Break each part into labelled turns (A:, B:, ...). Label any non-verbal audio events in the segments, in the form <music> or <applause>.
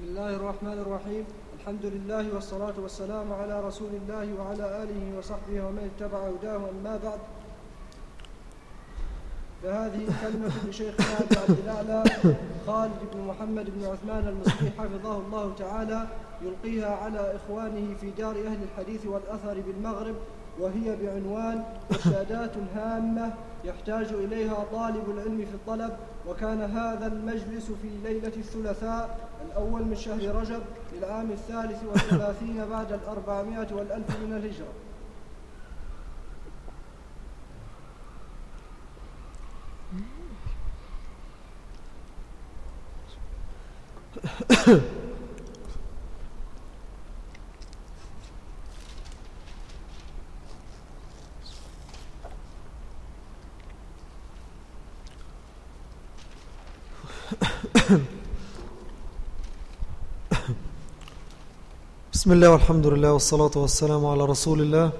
A: بسم الله الرحمن الرحيم. الحمد لله والصلاة والسلام على رسول الله وعلى آله وصحبه ومن اتبع هداه أما بعد. فهذه كلمة لشيخنا أبي عبد الأعلى خالد بن محمد بن عثمان المصري حفظه الله تعالى يلقيها على إخوانه في دار أهل الحديث والأثر بالمغرب وهي بعنوان إرشادات هامة يحتاج إليها طالب العلم في الطلب وكان هذا المجلس في ليلة الثلاثاء الأول من شهر رجب للعام الثالث والثلاثين بعد الأربعمائة والألف من الهجرة. <coughs>
B: بسم الله والحمد لله والصلاة والسلام على رسول الله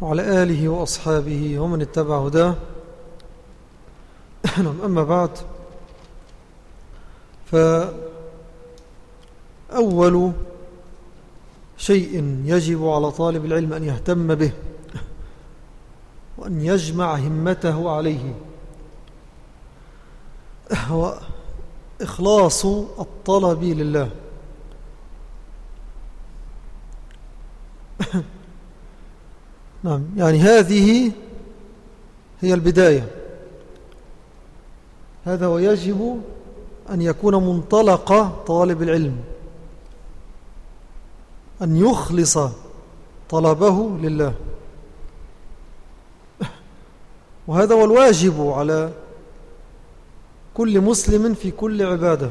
B: وعلى آله وأصحابه ومن اتبع هداه. <clears throat> نعم، أما بعد فأول شيء يجب على طالب العلم أن يهتم به وأن يجمع همته عليه هو إخلاص الطلب لله. نعم. يعني هذه هي البداية. هذا ويجب أن يكون منطلق طالب العلم. أن يخلص طلبه لله. وهذا هو الواجب على كل مسلم في كل عبادة.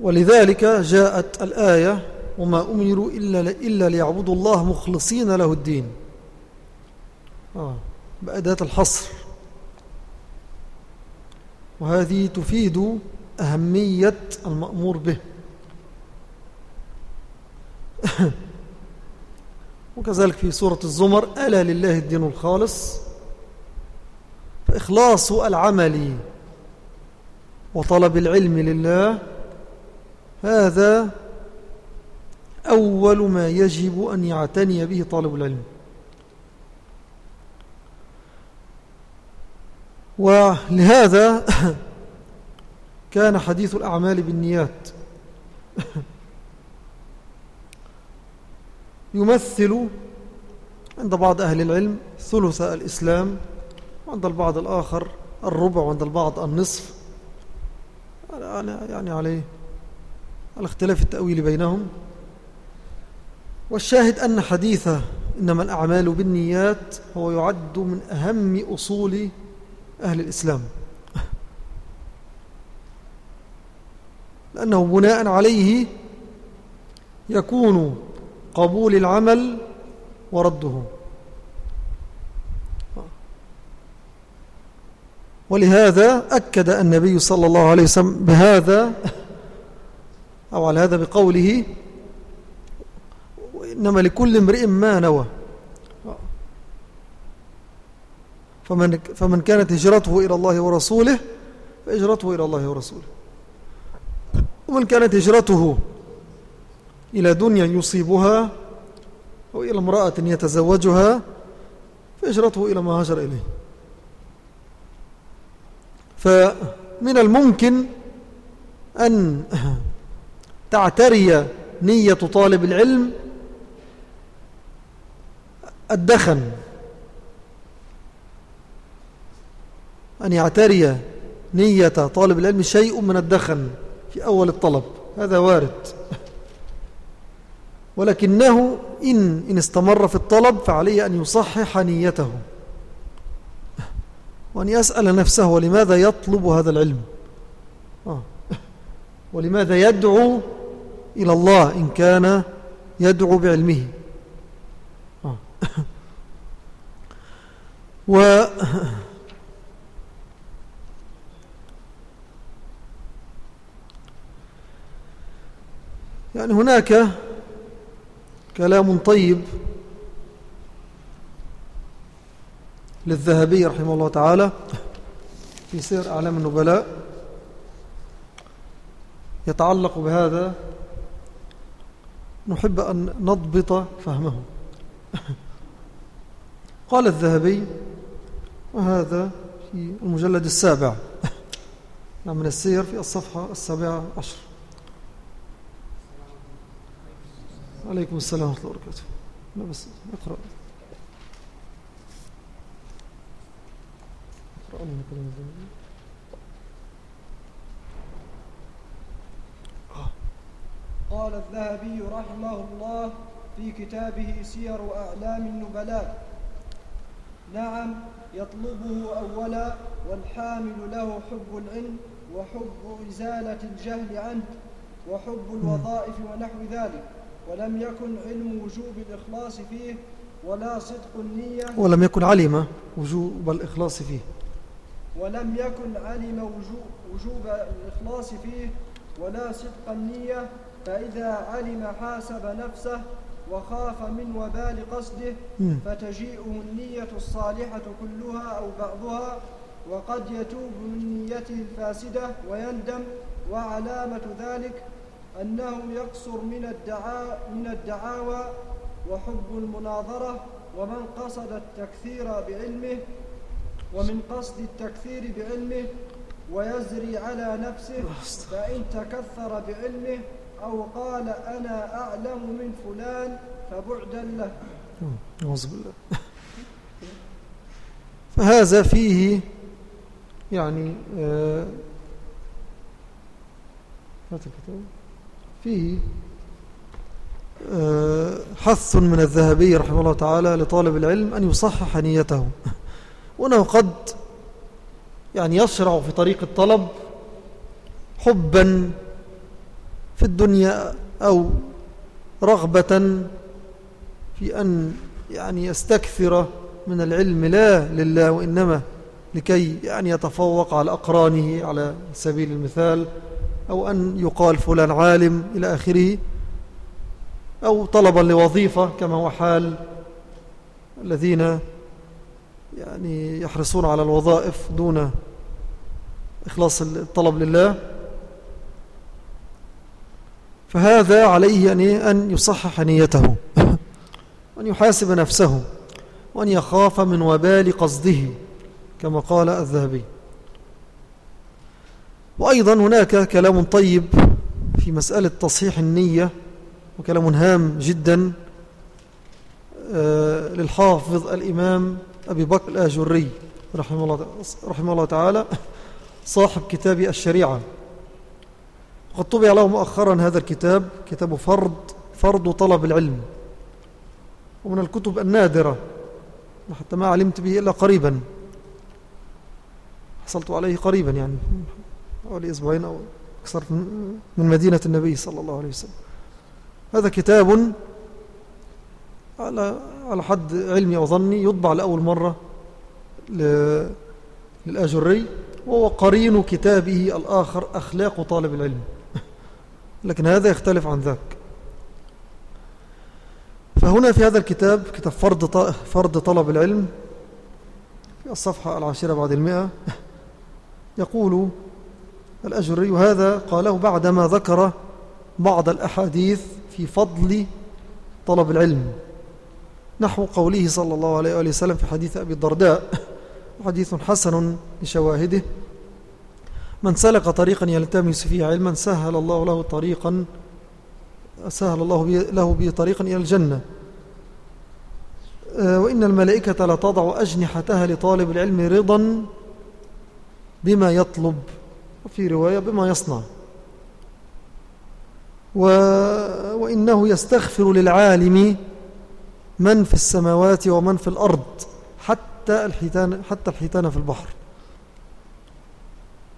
B: ولذلك جاءت الآية وما أمروا إلا, إلا ليعبدوا الله مخلصين له الدين. آه بأداة الحصر. وهذه تفيد أهمية المأمور به. <laughs> وكذلك في سورة الزمر ألا لله الدين الخالص؟ فإخلاص العمل وطلب العلم لله هذا أول ما يجب أن يعتني به طالب العلم. ولهذا <coughs> كان حديث الأعمال بالنيات. <coughs> يمثل عند بعض أهل العلم ثلث الإسلام وعند البعض الآخر الربع وعند البعض النصف. يعني عليه على اختلاف التأويل بينهم. والشاهد أن حديثه إنما الأعمال بالنيات هو يعد من أهم أصول أهل الإسلام. <laughs> لأنه بناء عليه يكون قبول العمل ورده. ولهذا أكد النبي صلى الله عليه وسلم بهذا أو على هذا بقوله إنما لكل امرئ ما نوى. فمن, فمن كانت هجرته إلى الله ورسوله فهجرته إلى الله ورسوله. ومن كانت هجرته إلى دنيا يصيبها أو إلى امرأة يتزوجها فهجرته إلى ما هاجر إليه. فمن الممكن أن تعتري نية طالب العلم الدخن أن يعتري نية طالب العلم شيء من الدخن في أول الطلب. هذا وارد. ولكنه إن, إن استمر في الطلب فعليه أن يصحح نيته. وأن يسأل نفسه ولماذا يطلب هذا العلم؟ آه. ولماذا يدعو إلى الله إن كان يدعو بعلمه. و يعني هناك كلام طيب للذهبي رحمه الله تعالى في سير أعلام النبلاء يتعلق بهذا نحب أن نضبط فهمه. قال الذهبي وهذا في المجلد السابع. نعم، من السير في الصفحة السابعة عشر. عليكم السلام ورحمة الله وبركاته. لا بس اقرأ. اقرأ لنا كلام
A: قال الذهبي رحمه الله في كتابه سير أعلام النبلاء. نعم يطلبه أولا والحامل له حب العلم وحب إزالة الجهل عنه وحب الوظائف ونحو ذلك ولم يكن علم وجوب الإخلاص فيه ولا صدق النية.
B: ولم يكن علم وجوب الإخلاص فيه.
A: ولم يكن علم وجوب الإخلاص فيه ولا صدق النية فإذا علم حاسب نفسه وخاف من وبال قصده فتجيئه النية الصالحة كلها أو بعضها وقد يتوب من نيته الفاسدة ويندم. وعلامة ذلك أنه يقصر من الدعا من الدعاوى وحب المناظرة ومن قصد التكثير بعلمه ومن قصد التكثير بعلمه ويزري على نفسه فإن تكثر بعلمه أو قال أنا أعلم من فلان فبعدا له.
B: بالله. فهذا فيه يعني آه فيه آه حث من الذهبي رحمه الله تعالى لطالب العلم أن يصحح نيته. وأنه قد يعني يشرع في طريق الطلب حبا في الدنيا أو رغبة في أن يعني يستكثر من العلم. لا لله وإنما لكي يعني يتفوق على أقرانه على سبيل المثال أو أن يقال فلان عالم إلى آخره أو طلبا لوظيفة كما هو حال الذين يعني يحرصون على الوظائف دون إخلاص الطلب لله. فهذا عليه أن يصحح نيته <laughs> وأن يحاسب نفسه وأن يخاف من وبال قصده كما قال الذهبي. وأيضا هناك كلام طيب في مسألة تصحيح النية وكلام هام جدا آه، للحافظ الإمام أبي بكر الآجري رحمه الله, رحمه الله تعالى صاحب كتاب الشريعة. وقد طبع له مؤخرا هذا الكتاب كتاب فرض فرض طلب العلم. ومن الكتب النادرة حتى ما علمت به إلا قريبا. حصلت عليه قريبا يعني حوالي أسبوعين أو أكثر من مدينة النبي صلى الله عليه وسلم. هذا كتاب على على حد علمي وظني يطبع لأول مرة للآجري وهو قرين كتابه الآخر أخلاق طالب العلم. لكن هذا يختلف عن ذاك. فهنا في هذا الكتاب كتاب فرض فرض طلب العلم في الصفحة العاشرة بعد المئة يقول الأجري وهذا قاله بعدما ذكر بعض الأحاديث في فضل طلب العلم. نحو قوله صلى الله عليه وسلم في حديث أبي الدرداء حديث حسن لشواهده من سلك طريقا يلتمس فيه علما سهل الله له طريقا سهل الله له به طريقا إلى الجنة. آه، وإن الملائكة لا تضع أجنحتها لطالب العلم رضا بما يطلب وفي رواية بما يصنع. و وإنه يستغفر للعالم من في السماوات ومن في الأرض حتى الحيتان, حتى الحيتان في البحر.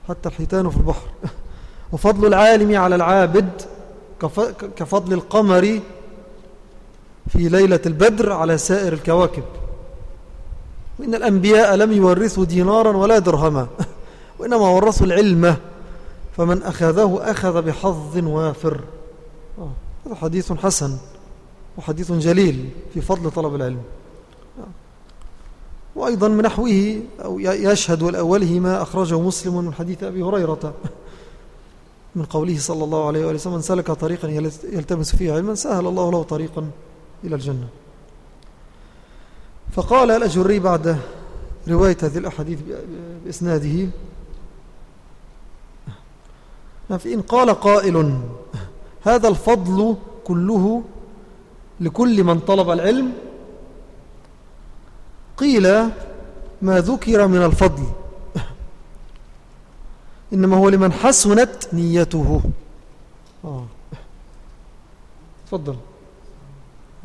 B: حتى الحيتان في البحر. <laughs> وفضل العالم على العابد كفضل القمر في ليلة البدر على سائر الكواكب. وإن الأنبياء لم يورثوا دينارا ولا درهما <laughs> وإنما ورثوا العلم. فمن أخذه أخذ بحظ وافر. آه، هذا حديث حسن وحديث جليل في فضل طلب العلم. وأيضا من نحوه أو يشهد الأوله ما أخرجه مسلم من حديث أبي هريرة. <laughs> من قوله صلى الله عليه وسلم من سلك طريقا يلتمس فيه علما سهل الله له طريقا إلى الجنة. فقال الأجري بعد رواية هذه الأحاديث بإسناده فإن قال قائل هذا الفضل كله لكل من طلب العلم قيل ما ذكر من الفضل. إنما هو لمن حسنت نيته. آه. تفضل.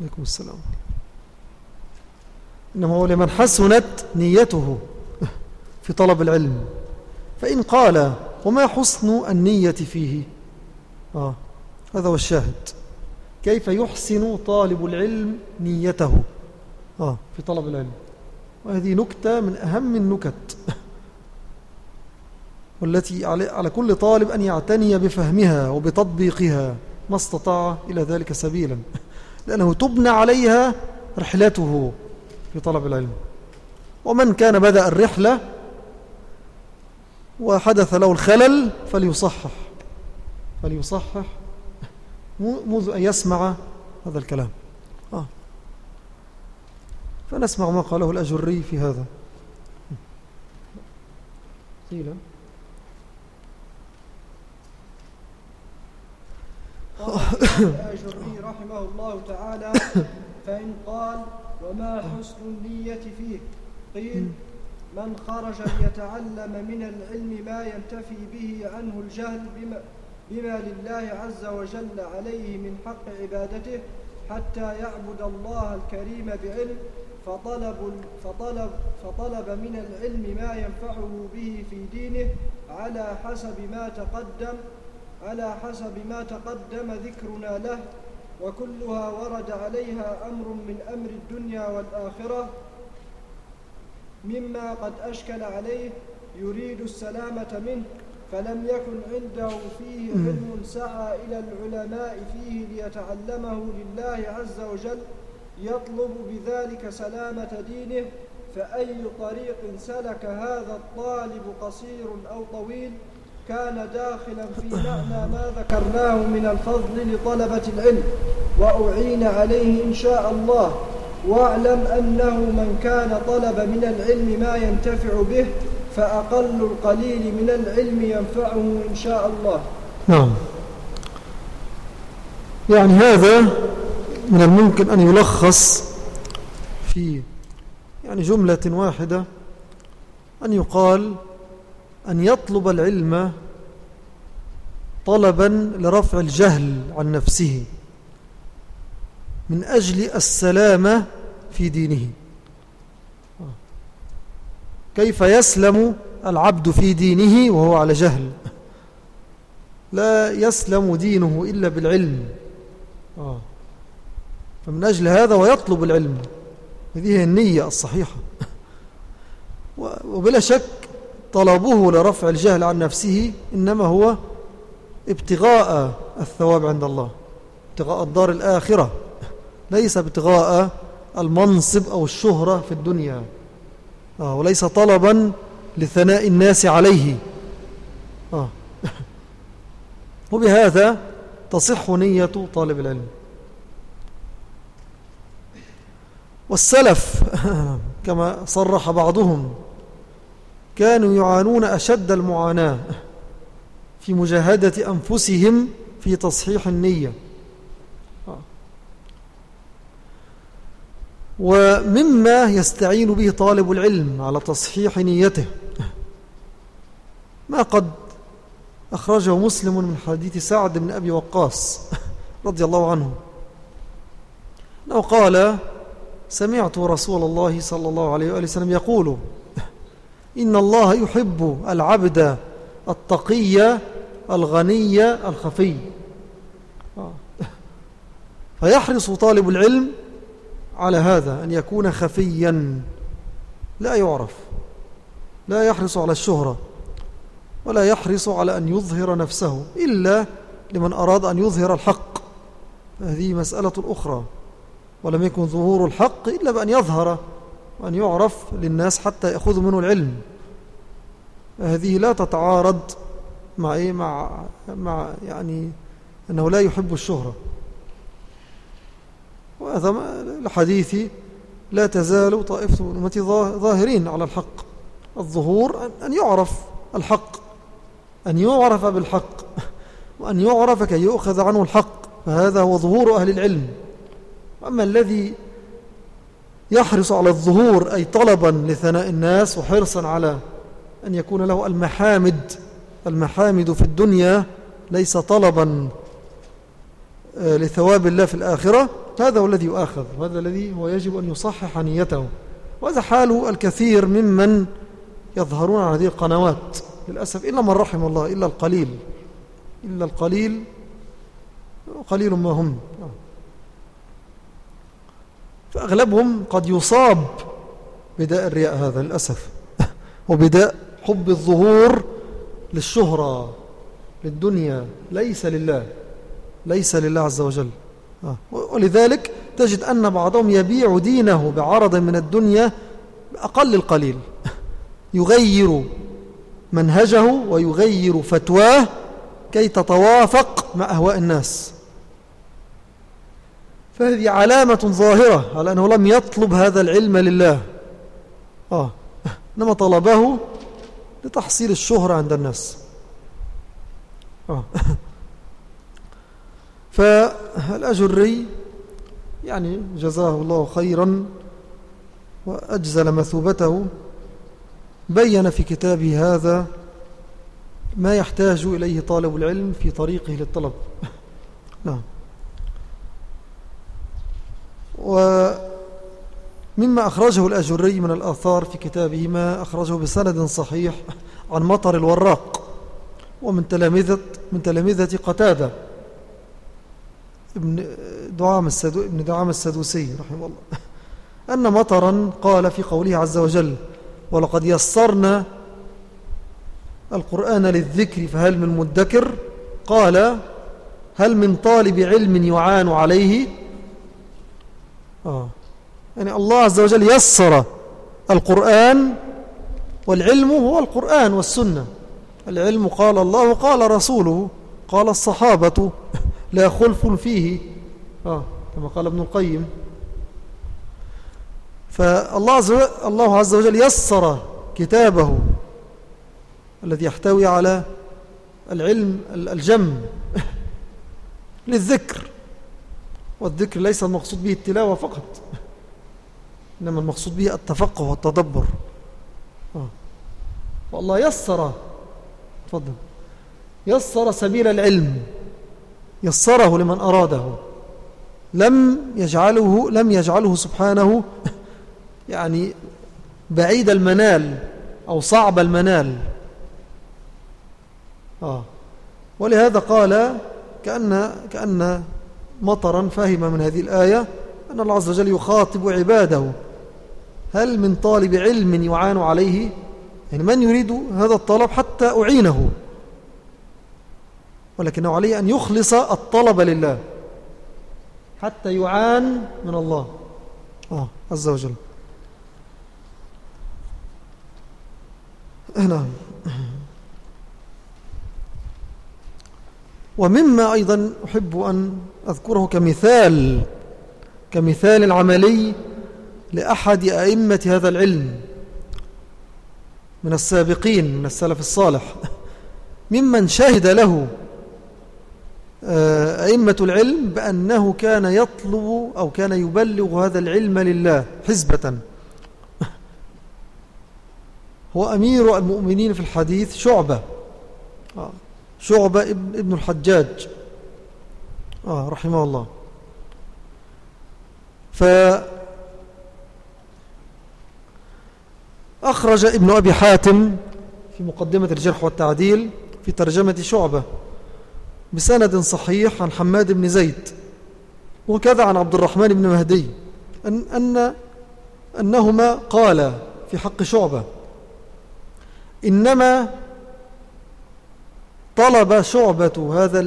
B: عليكم السلام. إنما هو لمن حسنت نيته. في طلب العلم. فإن قال وما حسن النية فيه؟ آه. هذا هو الشاهد. كيف يحسن طالب العلم نيته؟ آه. في طلب العلم. وهذه نكتة من أهم النكت والتي على كل طالب أن يعتني بفهمها وبتطبيقها ما استطاع إلى ذلك سبيلا لأنه تبنى عليها رحلته في طلب العلم ومن كان بدأ الرحلة وحدث له الخلل فليصحح فليصحح منذ أن يسمع هذا الكلام. فنسمع ما قاله الأجري في هذا. قيل.
A: الأجري رحمه الله تعالى فإن قال وما حسن النية فيه؟ قيل من خرج ليتعلم من العلم ما ينتفي به عنه الجهل بما, بما لله عز وجل عليه من حق عبادته حتى يعبد الله الكريم بعلم فطلب, فطلب, فطلب من العلم ما ينفعه به في دينه على حسب ما تقدم على حسب ما تقدم ذكرنا له وكلها ورد عليها أمر من أمر الدنيا والآخرة. مما قد أشكل عليه يريد السلامة منه فلم يكن عنده فيه علم سعى إلى العلماء فيه ليتعلمه لله عز وجل. يطلب بذلك سلامة دينه فأي طريق سلك هذا الطالب قصير أو طويل كان داخلا في معنى ما ذكرناه من الفضل لطلبة العلم. وأعين عليه إن شاء الله. واعلم أنه من كان طلب من العلم ما ينتفع به فأقل القليل من العلم ينفعه إن شاء الله.
B: نعم. يعني هذا من الممكن أن يلخص في يعني جملة واحدة أن يقال أن يطلب العلم طلبا لرفع الجهل عن نفسه من أجل السلامة في دينه. كيف يسلم العبد في دينه وهو على جهل؟ لا يسلم دينه إلا بالعلم. آه. فمن أجل هذا ويطلب العلم. هذه هي النية الصحيحة. وبلا شك طلبه لرفع الجهل عن نفسه إنما هو ابتغاء الثواب عند الله ابتغاء الدار الآخرة. ليس ابتغاء المنصب أو الشهرة في الدنيا. آه وليس طلبا لثناء الناس عليه. آه. <laughs> وبهذا تصح نية طالب العلم. والسلف <laughs> كما صرح بعضهم كانوا يعانون أشد المعاناة في مجاهدة أنفسهم في تصحيح النية. ومما يستعين به طالب العلم على تصحيح نيته. ما قد أخرجه مسلم من حديث سعد بن أبي وقاص <laughs> رضي الله عنه. أنه قال سمعت رسول الله صلى الله عليه وآله وسلم يقول إن الله يحب العبد التقي الغني الخفي. فيحرص طالب العلم على هذا أن يكون خفيا. لا يعرف لا يحرص على الشهرة ولا يحرص على أن يظهر نفسه إلا لمن أراد أن يظهر الحق. هذه مسألة أخرى. ولم يكن ظهور الحق إلا بأن يظهر وأن يعرف للناس حتى يأخذوا منه العلم. هذه لا تتعارض مع إيه؟ مع مع يعني أنه لا يحب الشهرة. وهذا الحديث لا تزال طائفة من أمتي ظاهرين على الحق. الظهور أن يعرف الحق أن يعرف بالحق وأن يعرف كي يؤخذ عنه الحق. فهذا هو ظهور أهل العلم. أما الذي يحرص على الظهور أي طلبا لثناء الناس وحرصا على أن يكون له المحامد المحامد في الدنيا ليس طلبا آه، لثواب الله في الآخرة هذا هو الذي يؤاخذ وهذا الذي هو يجب أن يصحح نيته. وهذا حال الكثير ممن يظهرون على هذه القنوات. للأسف إلا من رحم الله إلا القليل إلا القليل قليل ما هم. فأغلبهم قد يصاب بداء الرياء هذا للأسف. <laughs> وبداء حب الظهور للشهرة للدنيا. ليس لله ليس لله عز وجل. آه. ولذلك تجد أن بعضهم يبيع دينه بعرض من الدنيا بأقل القليل. <laughs> يغير منهجه ويغير فتواه كي تتوافق مع أهواء الناس. فهذه علامة ظاهرة على أنه لم يطلب هذا العلم لله. آه إنما طلبه لتحصيل الشهرة عند الناس. آه. <laughs> فالأجري يعني جزاه الله خيرا وأجزل مثوبته. بين في كتابه هذا ما يحتاج إليه طالب العلم في طريقه للطلب. <laughs> نعم. ومما أخرجه الأجري من الآثار في كتابه ما أخرجه بسند صحيح عن مطر الوراق ومن تلامذة من تلامذة قتادة ابن دعام, السدو ابن دعام السدوسي رحمه الله أن مطرا قال في قوله عز وجل ولقد يسرنا القرآن للذكر فهل من مدكر قال هل من طالب علم يعان عليه آه. يعني الله عز وجل يسر القرآن والعلم هو القرآن والسنة العلم قال الله قال رسوله قال الصحابة <laughs> لا خلف فيه آه. كما قال ابن القيم فالله عز وجل, الله عز وجل يسر كتابه الذي يحتوي على العلم الجم <laughs> للذكر والذكر ليس المقصود به التلاوة فقط إنما المقصود به التفقه والتدبر. آه. والله يسر تفضل. يسر سبيل العلم يسره لمن أراده. لم يجعله لم يجعله سبحانه <laughs> يعني بعيد المنال أو صعب المنال. آه. ولهذا قال كأن, كأن مطرا فهم من هذه الآية أن الله عز وجل يخاطب عباده. هل من طالب علم يعان عليه؟ يعني من يريد هذا الطلب حتى أعينه؟ ولكنه عليه أن يخلص الطلب لله حتى يعان من الله. آه عز وجل. نعم ومما أيضا أحب أن أذكره كمثال كمثال عملي لأحد أئمة هذا العلم من السابقين من السلف الصالح <laughs> ممن شهد له آه، أئمة العلم بأنه كان يطلب أو كان يبلغ هذا العلم لله حزبة <laughs> هو أمير المؤمنين في الحديث شعبة آه، شعبة ابن, ابن الحجاج. آه رحمه الله. فأخرج ابن أبي حاتم في مقدمة الجرح والتعديل في ترجمة شعبة بسند صحيح عن حماد بن زيد وكذا عن عبد الرحمن بن مهدي أن, أن أنهما قال في حق شعبة إنما طلب شعبة هذا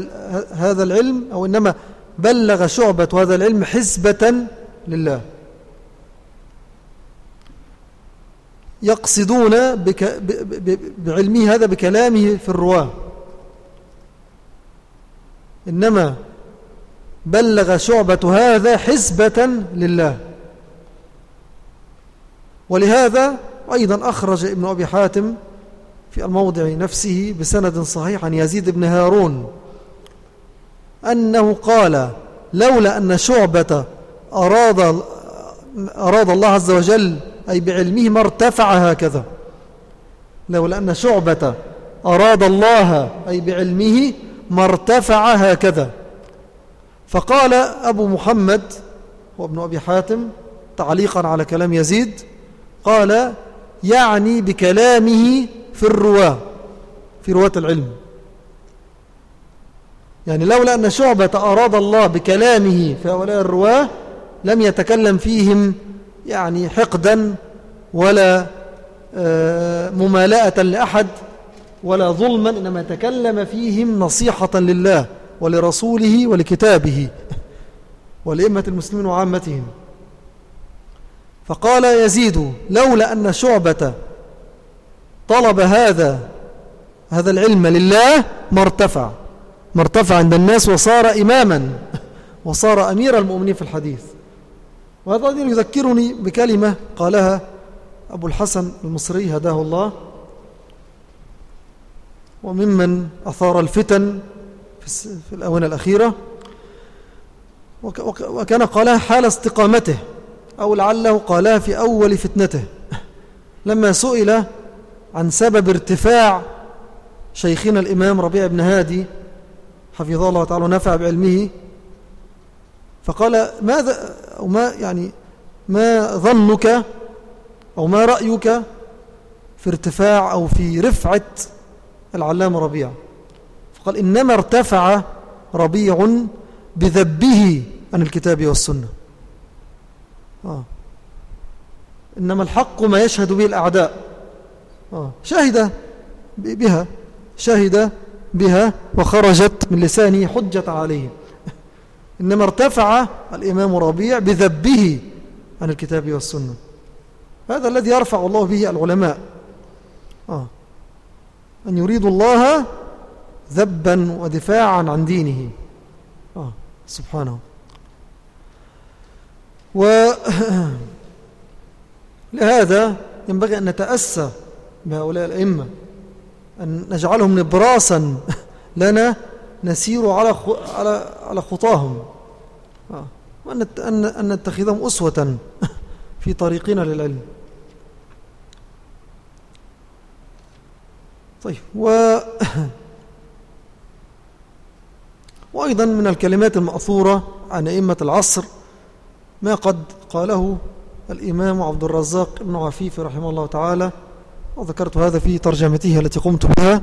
B: هذا العلم أو إنما بلغ شعبة هذا العلم حسبة لله. يقصدون بعلمه هذا بكلامه في الرواة. إنما بلغ شعبة هذا حسبة لله. ولهذا أيضا أخرج ابن أبي حاتم في الموضع نفسه بسند صحيح عن يزيد بن هارون أنه قال لولا أن شعبة أراد, أراد الله عز وجل أي بعلمه ما ارتفع هكذا. لولا أن شعبة أراد الله أي بعلمه ما ارتفع هكذا. فقال أبو محمد وابن أبي حاتم تعليقا على كلام يزيد قال يعني بكلامه في الرواة في رواة العلم. يعني لولا أن شعبة أراد الله بكلامه في هؤلاء الرواة لم يتكلم فيهم يعني حقدا ولا آه، ممالأة لأحد ولا ظلما إنما تكلم فيهم نصيحة لله ولرسوله ولكتابه ولإمة المسلمين وعامتهم. فقال يزيد لولا أن شعبة طلب هذا هذا العلم لله ما ارتفع. ما ارتفع عند الناس وصار إماما. <laughs> وصار أمير المؤمنين في الحديث. وهذا يذكرني بكلمة قالها أبو الحسن المصري هداه الله. وممن أثار الفتن في الأونة الأخيرة. وكان قالها حال استقامته أو لعله قالها في أول فتنته. <laughs> لما سئل عن سبب ارتفاع شيخنا الإمام ربيع بن هادي حفظه الله تعالى ونفع بعلمه فقال ماذا أو ما يعني ما ظنك أو ما رأيك في ارتفاع أو في رفعة العلام ربيع فقال إنما ارتفع ربيع بذبه عن الكتاب والسنة آه. إنما الحق ما يشهد به الأعداء. شهد بها. شهد بها وخرجت من لسانه حجة عليه إنما ارتفع الإمام ربيع بذبه عن الكتاب والسنة. هذا الذي يرفع الله به العلماء. آه. أن يريد الله ذبا ودفاعا عن دينه. آه. سبحانه. ولهذا <coughs> ينبغي أن نتأسى بهؤلاء الأئمة أن نجعلهم نبراسا <laughs> لنا نسير على على على خطاهم آه. وأن أن نتخذهم أسوة <laughs> في طريقنا للعلم طيب و <laughs> وأيضا من الكلمات المأثورة عن أئمة العصر ما قد قاله الإمام عبد الرزاق بن عفيف رحمه الله تعالى وذكرت هذا في ترجمته التي قمت بها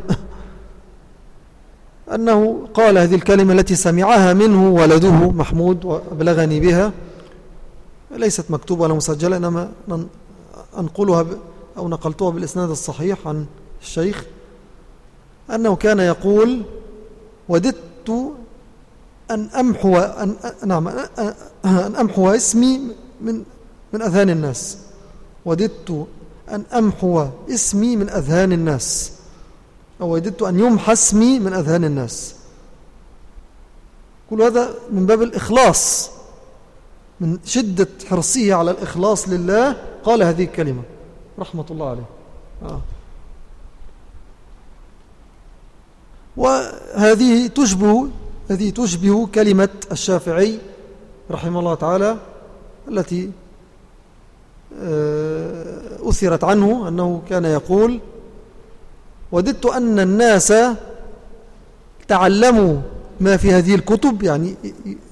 B: أنه قال هذه الكلمة التي سمعها منه ولده محمود وأبلغني بها ليست مكتوبة ولا مسجلة إنما أنقلها أو نقلتها بالإسناد الصحيح عن الشيخ أنه كان يقول وددت أن أمحو أن نعم أن أمحو اسمي من من أذهان الناس. وددت أن أمحو اسمي من أذهان الناس. أو وددت أن يمحى اسمي من أذهان الناس. كل هذا من باب الإخلاص. من شدة حرصه على الإخلاص لله قال هذه الكلمة. رحمة الله عليه. آه. وهذه تشبه هذه تشبه كلمة الشافعي رحمه الله تعالى التي أثرت عنه أنه كان يقول وددت أن الناس تعلموا ما في هذه الكتب يعني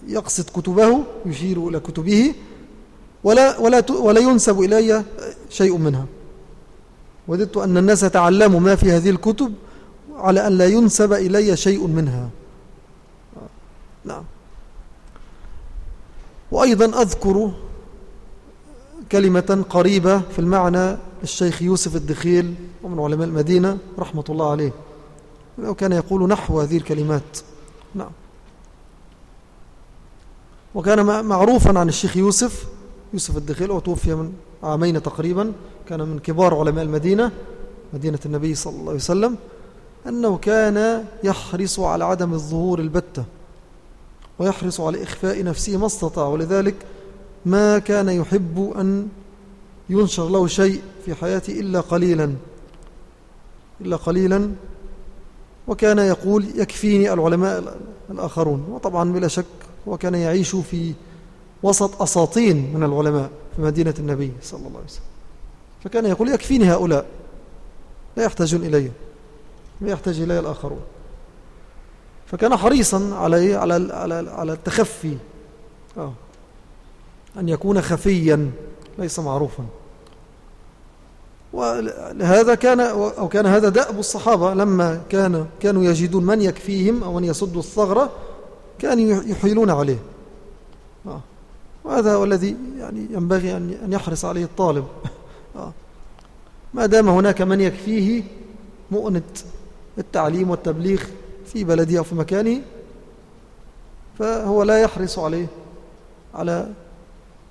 B: يقصد كتبه يشير إلى كتبه ولا, ولا, ولا ينسب إلي شيء منها. وددت أن الناس تعلموا ما في هذه الكتب على أن لا ينسب إلي شيء منها. نعم. وأيضا أذكر كلمة قريبة في المعنى الشيخ يوسف الدخيل ومن علماء المدينة رحمة الله عليه. وكان يقول نحو هذه الكلمات. نعم. وكان معروفا عن الشيخ يوسف. يوسف الدخيل وتوفي من عامين تقريبا. كان من كبار علماء المدينة مدينة النبي صلى الله عليه وسلم. أنه كان يحرص على عدم الظهور البتة ويحرص على إخفاء نفسه ما استطاع. ولذلك ما كان يحب أن ينشر له شيء في حياته إلا قليلا إلا قليلا. وكان يقول يكفيني العلماء الآخرون. وطبعا بلا شك وكان يعيش في وسط أساطين من العلماء في مدينة النبي صلى الله عليه وسلم. فكان يقول يكفيني هؤلاء. لا يحتاجون إلي. لا يحتاج إلي الآخرون. فكان حريصا على على على على التخفي. آه. أن يكون خفيا ليس معروفا ولهذا كان أو كان هذا دأب الصحابة لما كان كانوا يجدون من يكفيهم أو من يسد الثغرة كانوا يحيلون عليه آه. وهذا هو الذي يعني ينبغي أن يحرص عليه الطالب آه. ما دام هناك من يكفيه مؤنة التعليم والتبليغ في بلده أو في مكانه فهو لا يحرص عليه على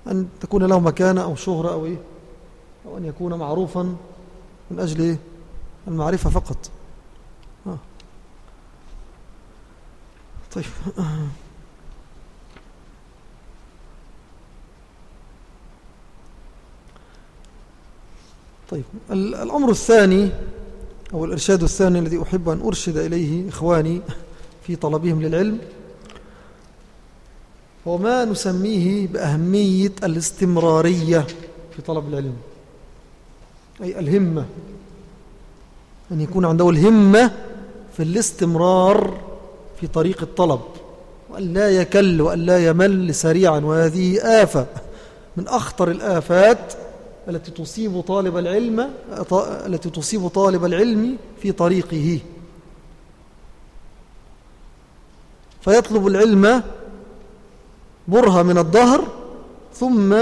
B: أن تكون له مكانة أو شهرة أو, إيه؟ أو أن يكون معروفا من أجل إيه؟ المعرفة فقط. آه. طيب. <laughs> طيب. الأمر الثاني أو الإرشاد الثاني الذي أحب أن أرشد إليه إخواني في طلبهم للعلم هو ما نسميه بأهمية الاستمرارية في طلب العلم. أي الهمة. أن يكون عنده الهمة في الاستمرار في طريق الطلب. وأن لا يكل وأن لا يمل سريعا. وهذه آفة من أخطر الآفات التي تصيب طالب العلم التي تصيب طالب العلم في طريقه. فيطلب العلم برهة من الظهر ثم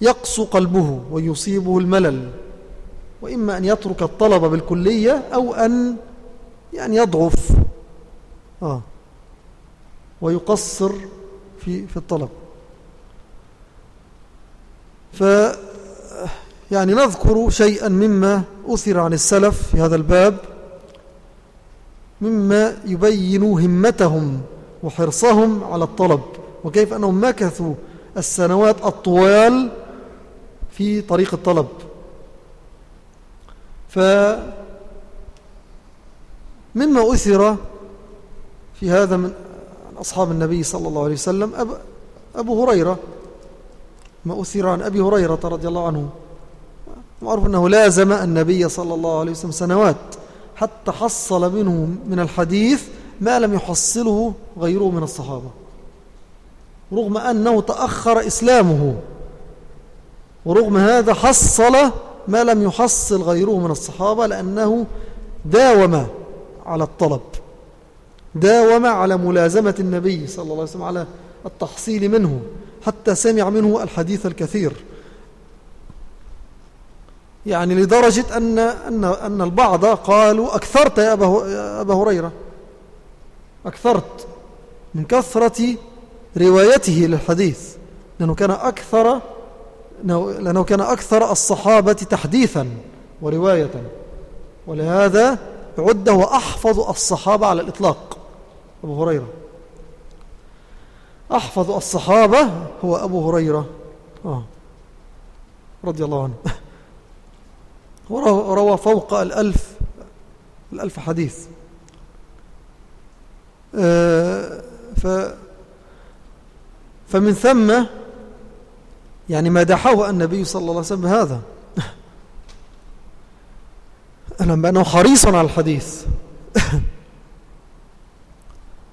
B: يقسو قلبه ويصيبه الملل. وإما أن يترك الطلب بالكلية أو أن يعني يضعف. آه. ويقصر في في الطلب. ف يعني نذكر شيئا مما أثر عن السلف في هذا الباب مما يبين همتهم. وحرصهم على الطلب وكيف أنهم مكثوا السنوات الطوال في طريق الطلب. فمما أثر في هذا من أصحاب النبي صلى الله عليه وسلم أب أبو هريرة ما أثر عن أبي هريرة رضي الله عنه. معروف أنه لازم النبي صلى الله عليه وسلم سنوات حتى حصل منه من الحديث ما لم يحصله غيره من الصحابة رغم أنه تأخر إسلامه ورغم هذا حصل ما لم يحصل غيره من الصحابة لأنه داوم على الطلب داوم على ملازمة النبي صلى الله عليه وسلم على التحصيل منه حتى سمع منه الحديث الكثير. يعني لدرجة أن, أن, أن البعض قالوا أكثرت يا أبا هريرة. أكثرت من كثرة روايته للحديث لأنه كان أكثر لأنه كان أكثر الصحابة تحديثا ورواية. ولهذا عد هو أحفظ الصحابة على الإطلاق. أبو هريرة. أحفظ الصحابة هو أبو هريرة. آه. رضي الله عنه. <laughs> وروى فوق الألف الألف حديث. ف فمن ثم يعني مدحه النبي صلى الله عليه وسلم بهذا. <laughs> أعلم بأنه حريص على الحديث. <laughs>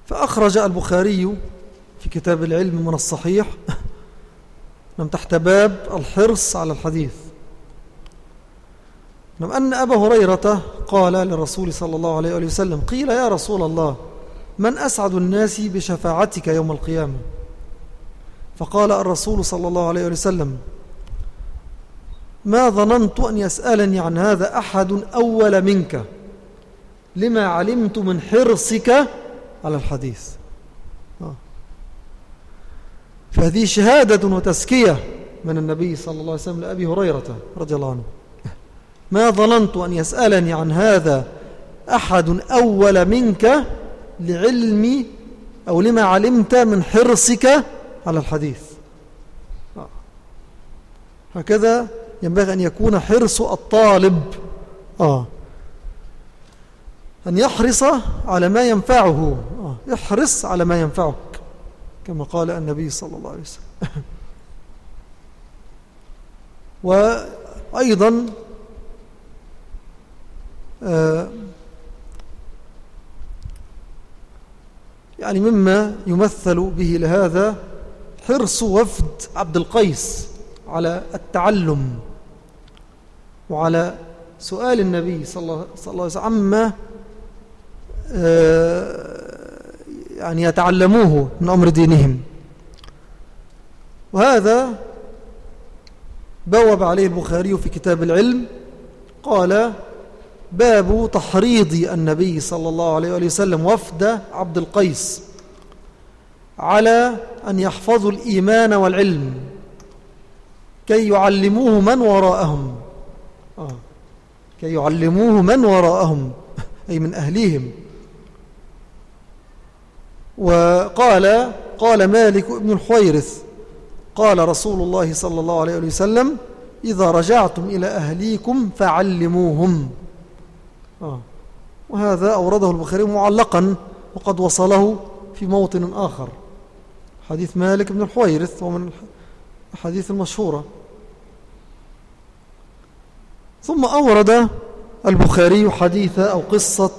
B: فأخرج البخاري في كتاب العلم من الصحيح. <laughs> نم تحت باب الحرص على الحديث. نم أن أبا هريرة قال للرسول صلى الله عليه وسلم قيل يا رسول الله من أسعد الناس بشفاعتك يوم القيامة؟ فقال الرسول صلى الله عليه وسلم ما ظننت أن يسألني عن هذا أحد أول منك لما علمت من حرصك على الحديث. آه. فهذه شهادة وتزكية من النبي صلى الله عليه وسلم لأبي هريرة رضي الله عنه. ما ظننت أن يسألني عن هذا أحد أول منك لعلمي أو لما علمت من حرصك على الحديث. هكذا ينبغي أن يكون حرص الطالب. آه. أن يحرص على ما ينفعه. آه. يحرص على ما ينفعك. كما قال النبي صلى الله عليه وسلم. <laughs> وأيضا آه يعني مما يمثل به لهذا حرص وفد عبد القيس على التعلم وعلى سؤال النبي صلى الله عليه وسلم عما آه، يعني يتعلموه من أمر دينهم. وهذا بوب عليه البخاري في كتاب العلم قال باب تحريض النبي صلى الله عليه وسلم وفد عبد القيس على أن يحفظوا الإيمان والعلم كي يعلموه من وراءهم آه. كي يعلموه من وراءهم أي من أهليهم وقال قال مالك ابن الحويرث قال رسول الله صلى الله عليه وسلم إذا رجعتم إلى أهليكم فعلموهم. وهذا أورده البخاري معلقا وقد وصله في موطن آخر. حديث مالك بن الحويرث ومن الحديث المشهورة. ثم أورد البخاري حديث أو قصة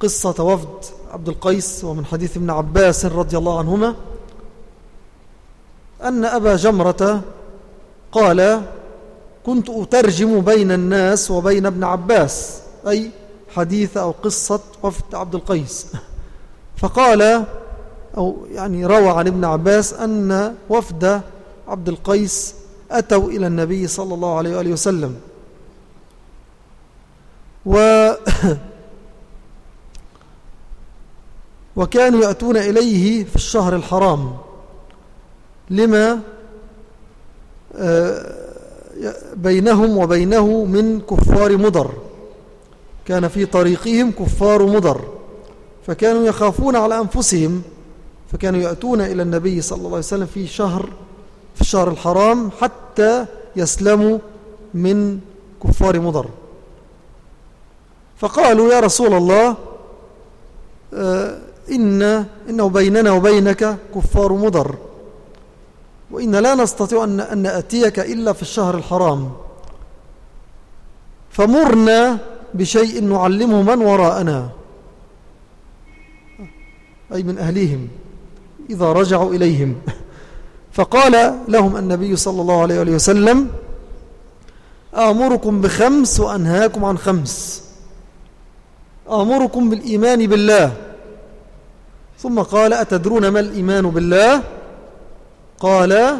B: قصة وفد عبد القيس ومن حديث ابن عباس رضي الله عنهما أن أبا جمرة قال كنت أترجم بين الناس وبين ابن عباس أي حديث أو قصة وفد عبد القيس. فقال أو يعني روى عن ابن عباس أن وفد عبد القيس أتوا إلى النبي صلى الله عليه وآله وسلم. و <coughs> وكانوا يأتون إليه في الشهر الحرام. لما آه، بينهم وبينه من كفار مضر. كان في طريقهم كفار مضر فكانوا يخافون على أنفسهم فكانوا يأتون إلى النبي صلى الله عليه وسلم في شهر في الشهر الحرام حتى يسلموا من كفار مضر. فقالوا يا رسول الله آه، إن إنه بيننا وبينك كفار مضر وإن لا نستطيع أن, أن نأتيك إلا في الشهر الحرام. فمرنا بشيء نعلمه من وراءنا. أي من أهليهم إذا رجعوا إليهم. فقال لهم النبي صلى الله عليه وسلم آمركم بخمس وأنهاكم عن خمس. آمركم بالإيمان بالله. ثم قال أتدرون ما الإيمان بالله؟ قال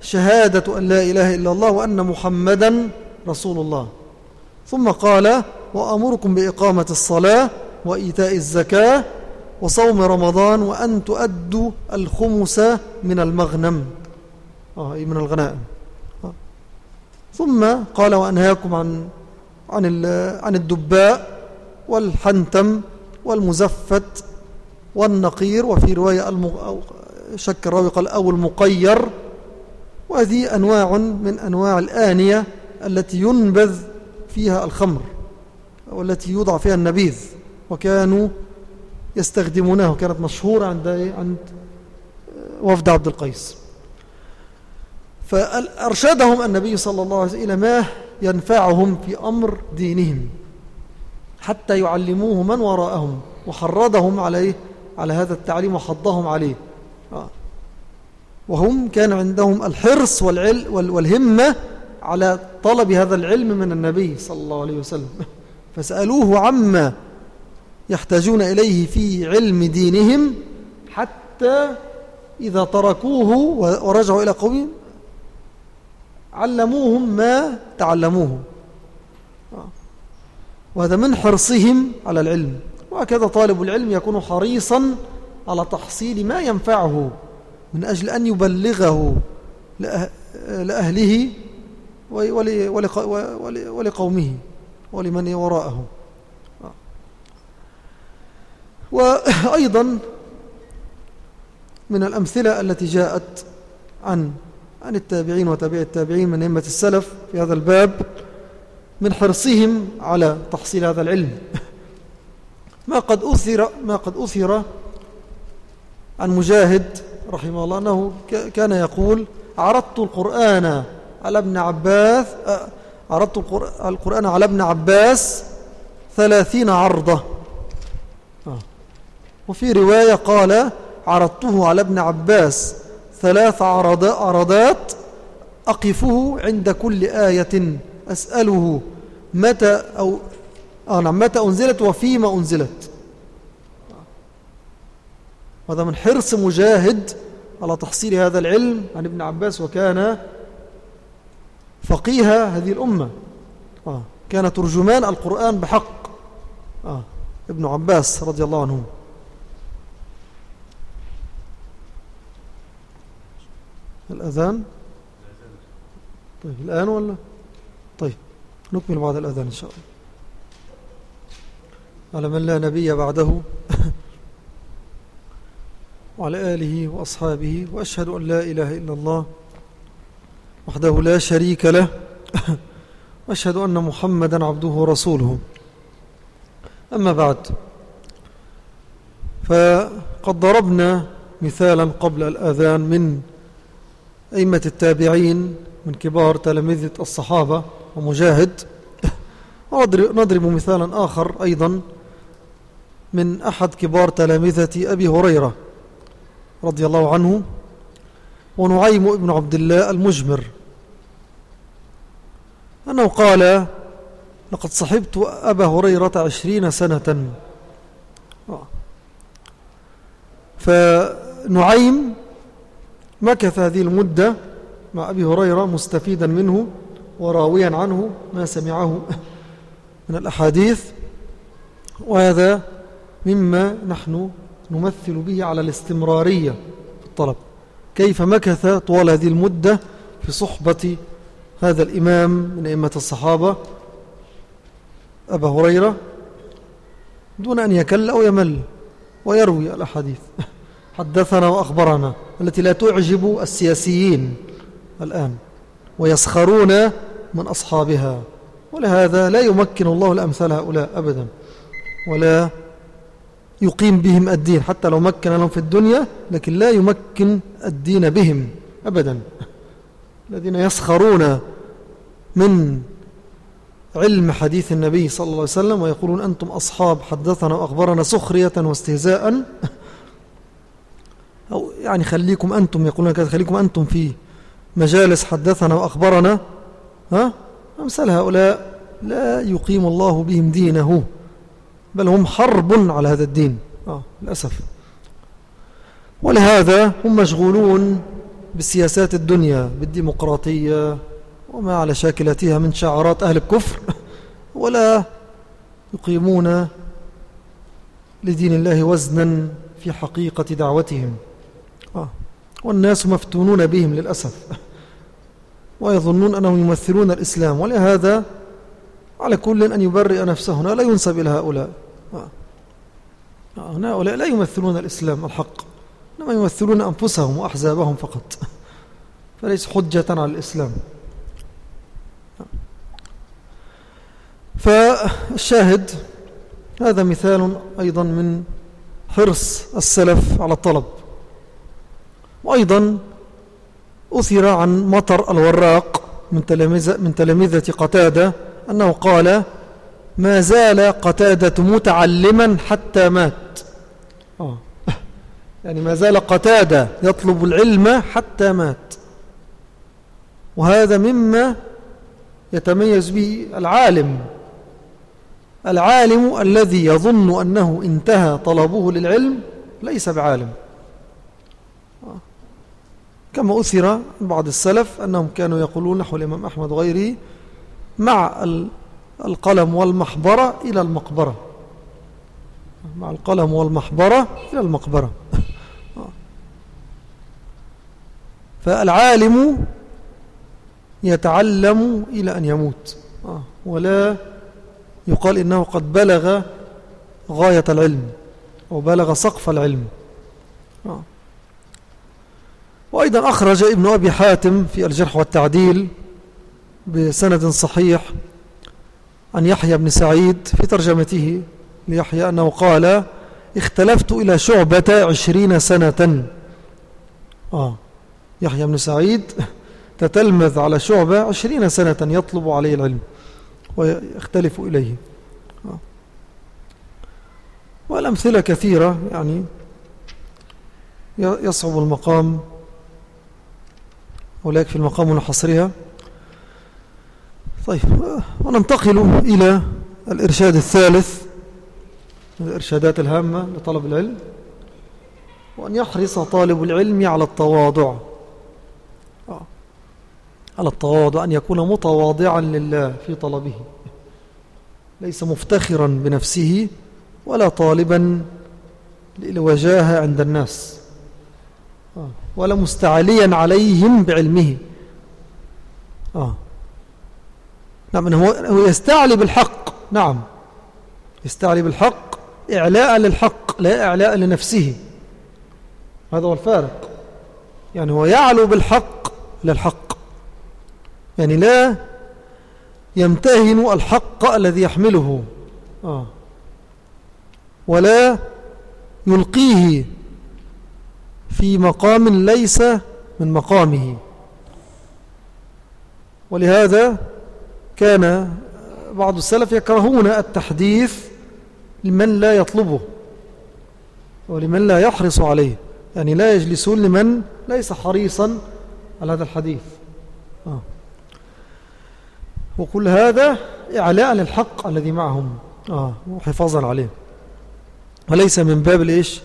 B: شهادة أن لا إله إلا الله وأن محمدا رسول الله. ثم قال وأمركم بإقامة الصلاة وإيتاء الزكاة وصوم رمضان وأن تؤدوا الخمس من المغنم. آه من الغنائم. آه. ثم قال وأنهاكم عن عن عن الدباء والحنتم والمزفت والنقير وفي رواية شك الراوي قال أو المقير. وهذه أنواع من أنواع الآنية التي ينبذ فيها الخمر والتي يوضع فيها النبيذ وكانوا يستخدمونها كانت مشهورة عند عند وفد عبد القيس. فأرشدهم النبي صلى الله عليه وسلم إلى ما ينفعهم في أمر دينهم حتى يعلموه من وراءهم وحرضهم عليه على هذا التعليم وحضهم عليه. آه. وهم كان عندهم الحرص والعل والهمة على طلب هذا العلم من النبي صلى الله عليه وسلم <laughs> فسألوه عما يحتاجون إليه في علم دينهم حتى إذا تركوه ورجعوا إلى قومهم علموهم ما تعلموه. وهذا من حرصهم على العلم وهكذا طالب العلم يكون حريصا على تحصيل ما ينفعه من أجل أن يبلغه لأهله ولقومه ولمن وراءه. وأيضا <laughs> من الأمثلة التي جاءت عن عن التابعين وتابع التابعين من أئمة السلف في هذا الباب من حرصهم على تحصيل هذا العلم. <laughs> ما قد أثر ما قد أثر عن مجاهد رحمه الله أنه كان يقول عرضت القرآن على ابن عباس عرضت القرآن على ابن عباس ثلاثين عرضة. آه. وفي رواية قال عرضته على ابن عباس ثلاث عرضات أقفه عند كل آية أسأله متى أو آه نعم متى أنزلت وفيما أنزلت. هذا من حرص مجاهد على تحصيل هذا العلم عن ابن عباس وكان فقيه هذه الأمة. آه كان ترجمان القرآن بحق. آه ابن عباس رضي الله عنه. الأذان؟ طيب الآن ولا؟ طيب نكمل بعد الأذان إن شاء الله. على من لا نبي بعده. <laughs> وعلى آله وأصحابه وأشهد أن لا إله إلا الله. وحده لا شريك له. <laughs> وأشهد أن محمدا عبده ورسوله. أما بعد فقد ضربنا مثالا قبل الأذان من أئمة التابعين من كبار تلاميذة الصحابة ومجاهد. <laughs> ونضرب مثالا آخر أيضا من أحد كبار تلامذة أبي هريرة رضي الله عنه. ونعيم ابن عبد الله المجمر. أنه قال لقد صحبت أبا هريرة عشرين سنة. فنعيم مكث هذه المدة مع أبي هريرة مستفيدا منه وراويا عنه ما سمعه من الأحاديث وهذا مما نحن نمثل به على الاستمرارية في الطلب. كيف مكث طوال هذه المدة في صحبة هذا الإمام من أئمة الصحابة؟ أبا هريرة دون أن يكل أو يمل ويروي الأحاديث. <laughs> حدثنا وأخبرنا التي لا تعجب السياسيين الآن ويسخرون من أصحابها. ولهذا لا يمكن الله الأمثال هؤلاء أبدا ولا يقيم بهم الدين حتى لو مكن لهم في الدنيا لكن لا يمكن الدين بهم أبدا. الذين يسخرون من علم حديث النبي صلى الله عليه وسلم ويقولون أنتم أصحاب حدثنا وأخبرنا سخرية واستهزاء. أو يعني خليكم أنتم يقولون كذا خليكم أنتم في مجالس حدثنا وأخبرنا. ها؟ أمثال هؤلاء لا يقيم الله بهم دينه. بل هم حرب على هذا الدين. آه للأسف. ولهذا هم مشغولون بالسياسات الدنيا بالديمقراطية وما على شاكلتها من شعارات أهل الكفر <laughs> ولا يقيمون لدين الله وزنا في حقيقة دعوتهم. آه. والناس مفتونون بهم للأسف. <laughs> ويظنون أنهم يمثلون الإسلام. ولهذا على كل أن يبرئ نفسه. لا ينسب إلى هؤلاء. هؤلاء لا يمثلون الإسلام الحق إنما يمثلون أنفسهم وأحزابهم فقط. <laughs> فليس حجة على الإسلام. فالشاهد هذا مثال أيضا من حرص السلف على الطلب. وأيضا أثر عن مطر الوراق من تلامذة, من تلامذة قتادة أنه قال ما زال قتادة متعلما حتى مات. آه. يعني ما زال قتادة يطلب العلم حتى مات. وهذا مما يتميز به العالم. العالم الذي يظن أنه انتهى طلبه للعلم ليس بعالم. كما أثر بعض السلف أنهم كانوا يقولون نحو الإمام أحمد وغيره مع القلم والمحبرة إلى المقبرة. مع القلم والمحبرة إلى المقبرة. فالعالم يتعلم إلى أن يموت. ولا يقال إنه قد بلغ غاية العلم أو بلغ سقف العلم. وأيضا أخرج ابن أبي حاتم في الجرح والتعديل بسند صحيح عن يحيى بن سعيد في ترجمته ليحيى أنه قال اختلفت إلى شعبة عشرين سنة. آه. يحيى بن سعيد تتلمذ على شعبة عشرين سنة يطلب عليه العلم ويختلف إليه. آه. والأمثلة كثيرة يعني يصعب المقام. ولكن في المقام ونحصرها طيب وننتقل إلى الإرشاد الثالث من الإرشادات الهامة لطلب العلم وأن يحرص طالب العلم على التواضع آه. على التواضع أن يكون متواضعا لله في طلبه ليس مفتخرا بنفسه ولا طالبا للوجاهة عند الناس آه. ولا مستعليا عليهم بعلمه آه. نعم هو يستعلي بالحق. نعم. يستعلي بالحق إعلاء للحق لا إعلاء لنفسه. هذا هو الفارق. يعني هو يعلو بالحق للحق. يعني لا يمتهن الحق الذي يحمله. آه. ولا يلقيه في مقام ليس من مقامه. ولهذا كان بعض السلف يكرهون التحديث لمن لا يطلبه ولمن لا يحرص عليه يعني لا يجلسون لمن ليس حريصا على هذا الحديث آه. وكل هذا إعلاء للحق الذي معهم آه. وحفاظا عليه وليس من باب الإيش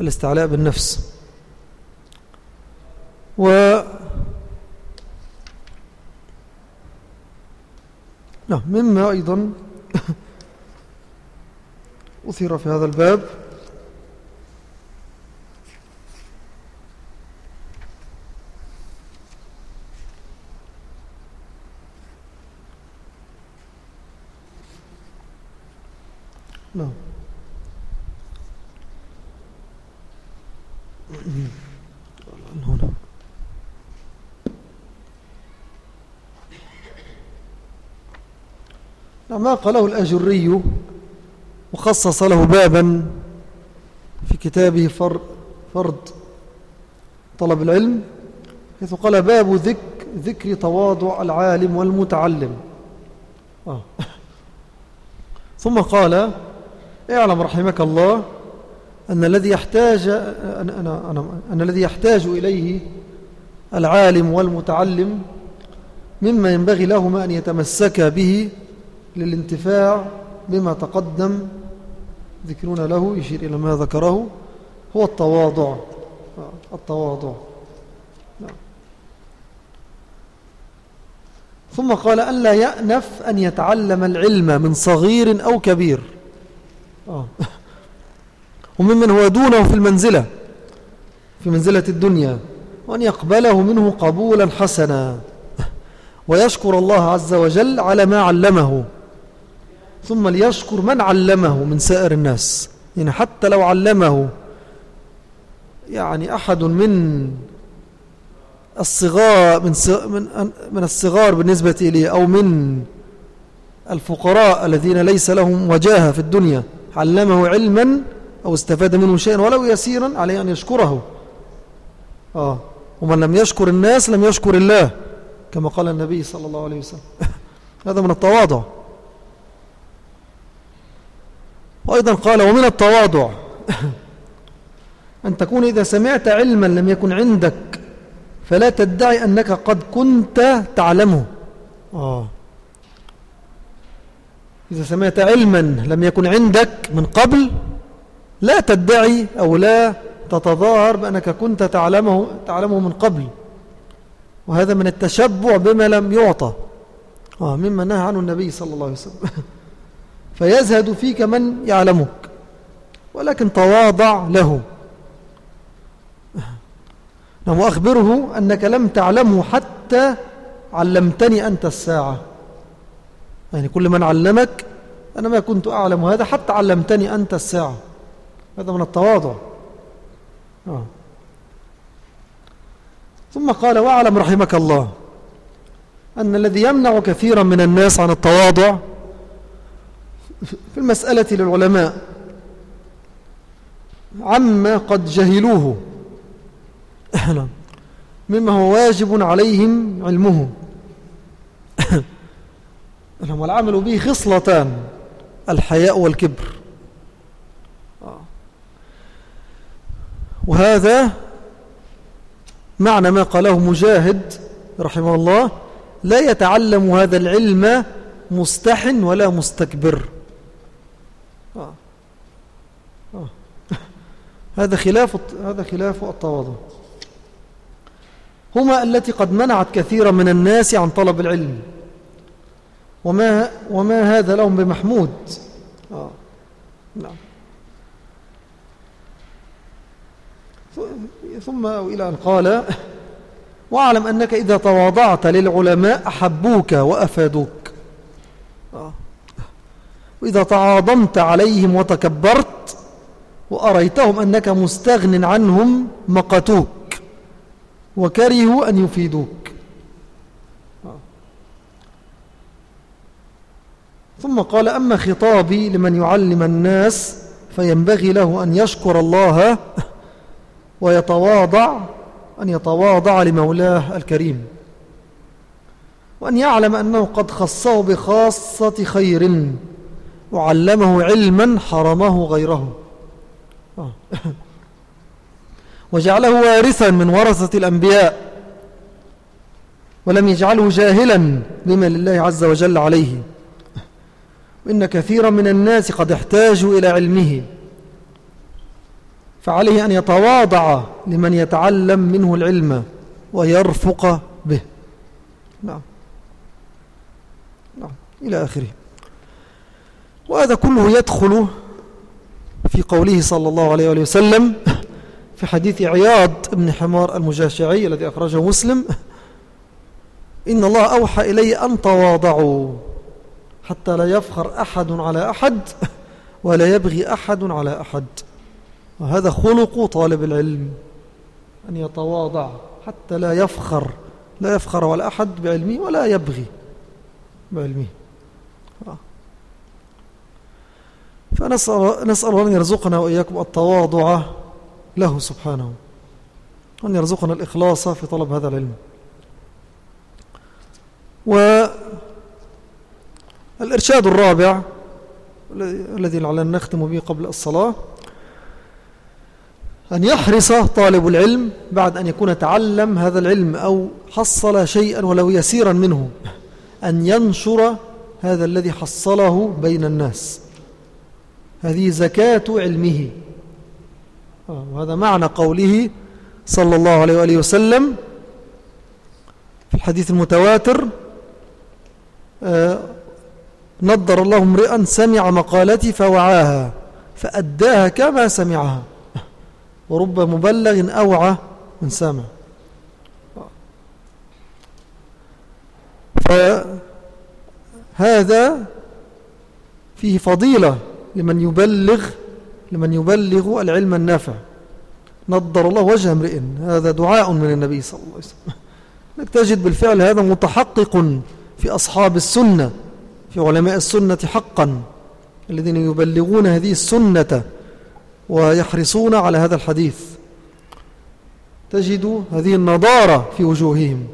B: الاستعلاء بالنفس و نعم مما أيضا أثير في هذا الباب. نعم هنا نعم ما قاله الأجري وخصص له بابا في كتابه فرد طلب العلم حيث قال باب ذك ذكر تواضع العالم والمتعلم آه. <laughs> ثم قال اعلم رحمك الله أن الذي يحتاج أن, أنا أنا أن الذي يحتاج إليه العالم والمتعلم مما ينبغي لهما أن يتمسك به للانتفاع بما تقدم ذكرون له يشير إلى ما ذكره هو التواضع. التواضع. نعم. ثم قال أن لا يأنف أن يتعلم العلم من صغير أو كبير. آه. <laughs> وممن هو دونه في المنزلة في منزلة الدنيا وأن يقبله منه قبولا حسنا. <laughs> ويشكر الله عز وجل على ما علمه. ثم ليشكر من علمه من سائر الناس. يعني حتى لو علمه يعني أحد من الصغار من من الصغار بالنسبة إليه أو من الفقراء الذين ليس لهم وجاهة في الدنيا. علمه علما أو استفاد منه شيئا ولو يسيرا عليه أن يشكره. آه. ومن لم يشكر الناس لم يشكر الله كما قال النبي صلى الله عليه وسلم. <laughs> هذا من التواضع. وأيضا قال ومن التواضع. أن تكون إذا سمعت علما لم يكن عندك فلا تدعي أنك قد كنت تعلمه. آه. إذا سمعت علما لم يكن عندك من قبل لا تدعي أو لا تتظاهر بأنك كنت تعلمه, تعلمه من قبل. وهذا من التشبع بما لم يعطى. آه مما نهى عنه النبي صلى الله عليه وسلم. <laughs> فيزهد فيك من يعلمك ولكن تواضع له. وأخبره أنك لم تعلمه حتى علمتني أنت الساعة. يعني كل من علمك أنا ما كنت أعلم هذا حتى علمتني أنت الساعة. هذا من التواضع. آه. ثم قال واعلم رحمك الله أن الذي يمنع كثيرا من الناس عن التواضع في المسألة للعلماء. عما قد جهلوه. مما هو واجب عليهم علمه. والعمل به خصلتان. الحياء والكبر. وهذا معنى ما قاله مجاهد رحمه الله لا يتعلم هذا العلم مستح ولا مستكبر آه. آه. هذا خلاف هذا خلاف التواضع. هما التي قد منعت كثيرا من الناس عن طلب العلم. وما, وما هذا لهم بمحمود. آه. نعم. ثم إلى أن قال وأعلم أنك إذا تواضعت للعلماء أحبوك وأفادوك. آه. وإذا تعاظمت عليهم وتكبرت وأريتهم أنك مستغن عنهم مقتوك وكرهوا أن يفيدوك. ثم قال أما خطابي لمن يعلم الناس فينبغي له أن يشكر الله ويتواضع أن يتواضع لمولاه الكريم وأن يعلم أنه قد خصه بخاصة خير وعلمه علما حرمه غيره. <laughs> وجعله وارثا من ورثة الأنبياء ولم يجعله جاهلا بما لله عز وجل عليه. وإن كثيرا من الناس قد احتاجوا إلى علمه فعليه أن يتواضع لمن يتعلم منه العلم ويرفق به. نعم. نعم. إلى آخره. وهذا كله يدخل في قوله صلى الله عليه وسلم في حديث عياض بن حمار المجاشعي الذي أخرجه مسلم إن الله أوحى إلي أن تواضعوا حتى لا يفخر أحد على أحد ولا يبغي أحد على أحد. وهذا خلق طالب العلم أن يتواضع حتى لا يفخر لا يفخر على أحد بعلمه ولا يبغي بعلمه. فنسأل نسأل أن يرزقنا وإياكم التواضع له سبحانه. وأن يرزقنا الإخلاص في طلب هذا العلم. والإرشاد الرابع الذي لعلنا نختم به قبل الصلاة. أن يحرص طالب العلم بعد أن يكون تعلم هذا العلم أو حصل شيئا ولو يسيرا منه أن ينشر هذا الذي حصله بين الناس. هذه زكاة علمه. آه، وهذا معنى قوله صلى الله عليه وآله وسلم في الحديث المتواتر آه، نضر الله امرئا سمع مقالتي فوعاها فأداها كما سمعها ورب مبلغ أوعى من سامع فهذا فيه فضيلة لمن يبلغ لمن يبلغ العلم النافع. نضر الله وجه امرئ. هذا دعاء من النبي صلى الله عليه وسلم. انك تجد بالفعل هذا متحقق في أصحاب السنة في علماء السنة حقا الذين يبلغون هذه السنة ويحرصون على هذا الحديث. تجد هذه النضارة في وجوههم.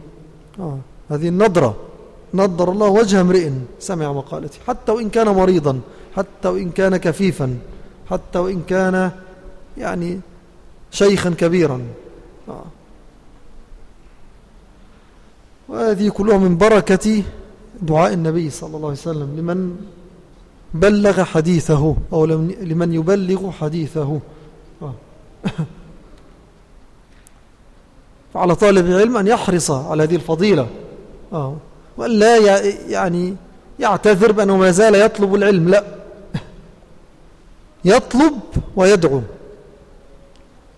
B: آه. هذه النضرة. نضر الله وجه امرئ. سمع مقالتي. حتى وإن كان مريضا. حتى وإن كان كفيفا حتى وإن كان يعني شيخا كبيرا آه. وهذه كلها من بركة دعاء النبي صلى الله عليه وسلم لمن بلغ حديثه أو لمن يبلغ حديثه آه. <laughs> فعلى طالب العلم أن يحرص على هذه الفضيلة آه. وأن لا يعني يعتذر بأنه ما زال يطلب العلم لا يطلب ويدعو.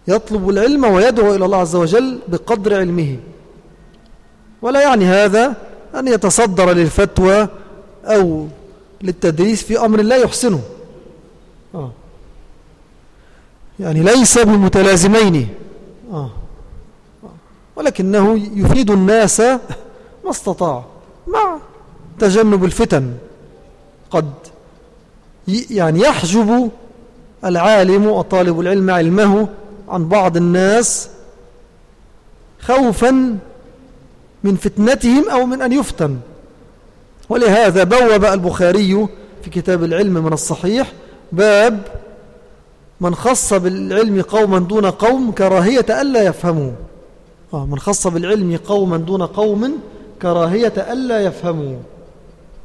B: يطلب العلم ويدعو إلى الله عز وجل بقدر علمه. ولا يعني هذا أن يتصدر للفتوى أو للتدريس في أمر لا يحسنه. آه. يعني ليس بمتلازمين. آه. ولكنه يفيد الناس ما استطاع مع تجنب الفتن. قد يعني يحجب العالم وطالب العلم علمه عن بعض الناس خوفا من فتنتهم أو من أن يفتن. ولهذا بوب البخاري في كتاب العلم من الصحيح باب من خص بالعلم قوما دون قوم كراهية ألا يفهموا. آه من خص بالعلم قوما دون قوم كراهية ألا يفهموا.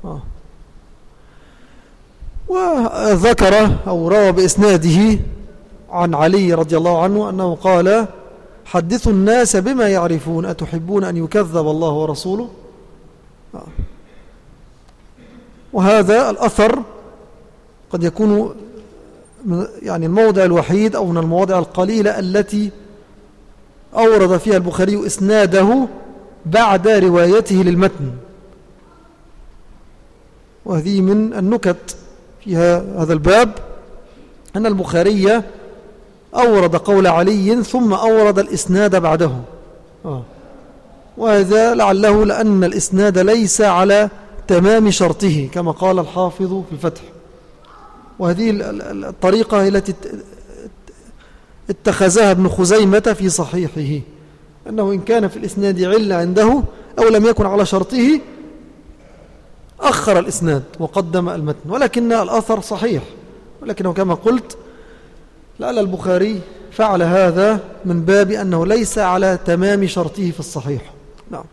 B: آه. وذكر أو روى بإسناده عن علي رضي الله عنه أنه قال حدثوا الناس بما يعرفون أتحبون أن يكذب الله ورسوله. وهذا الأثر قد يكون يعني الموضع الوحيد أو من المواضع القليلة التي أورد فيها البخاري إسناده بعد روايته للمتن وهذه من النكت في هذا الباب أن البخاري أورد قول علي ثم أورد الإسناد بعده آه. وهذا لعله لأن الإسناد ليس على تمام شرطه كما قال الحافظ في الفتح وهذه الطريقة التي اتخذها ابن خزيمة في صحيحه أنه إن كان في الإسناد علة عنده أو لم يكن على شرطه أخر الإسناد وقدم المتن ولكن الأثر صحيح. ولكنه كما قلت لعل البخاري فعل هذا من باب أنه ليس على تمام شرطه في الصحيح. نعم.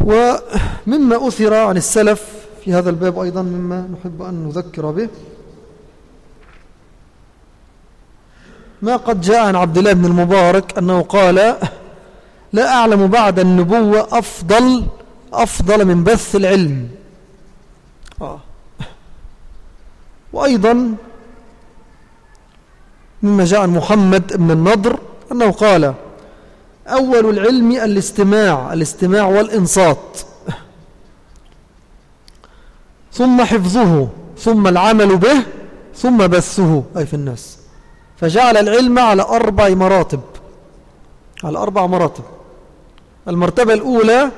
B: ومما أثر عن السلف في هذا الباب أيضا مما نحب أن نذكر به ما قد جاء عن عبد الله بن المبارك أنه قال لا أعلم بعد النبوة أفضل أفضل من بث العلم. آه. وأيضا مما جاء عن محمد بن النضر أنه قال أول العلم الاستماع الاستماع والإنصات. ثم حفظه ثم العمل به ثم بثه. أي في الناس. فجعل العلم على أربع مراتب. على أربع مراتب. المرتبة الأولى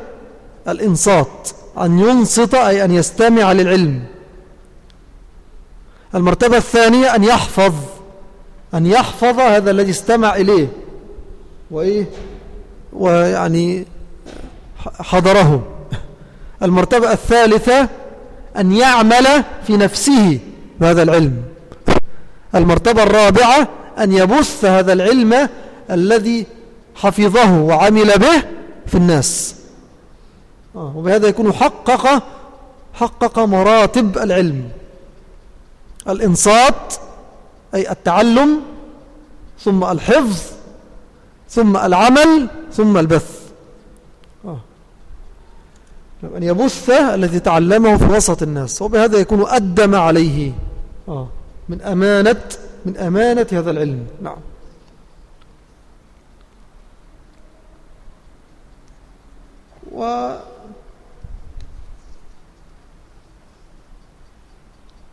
B: الإنصات أن ينصت أي أن يستمع للعلم. المرتبة الثانية أن يحفظ أن يحفظ هذا الذي استمع إليه. وإيه؟ ويعني حضره. المرتبة الثالثة أن يعمل في نفسه بهذا العلم. المرتبة الرابعة أن يبث هذا العلم الذي حفظه وعمل به في الناس. وبهذا يكون حقق حقق مراتب العلم. الإنصات أي التعلم ثم الحفظ ثم العمل ثم البث. آه. أن يبث الذي تعلمه في وسط الناس وبهذا يكون أدم عليه. آه. من أمانة من أمانة هذا العلم. نعم. و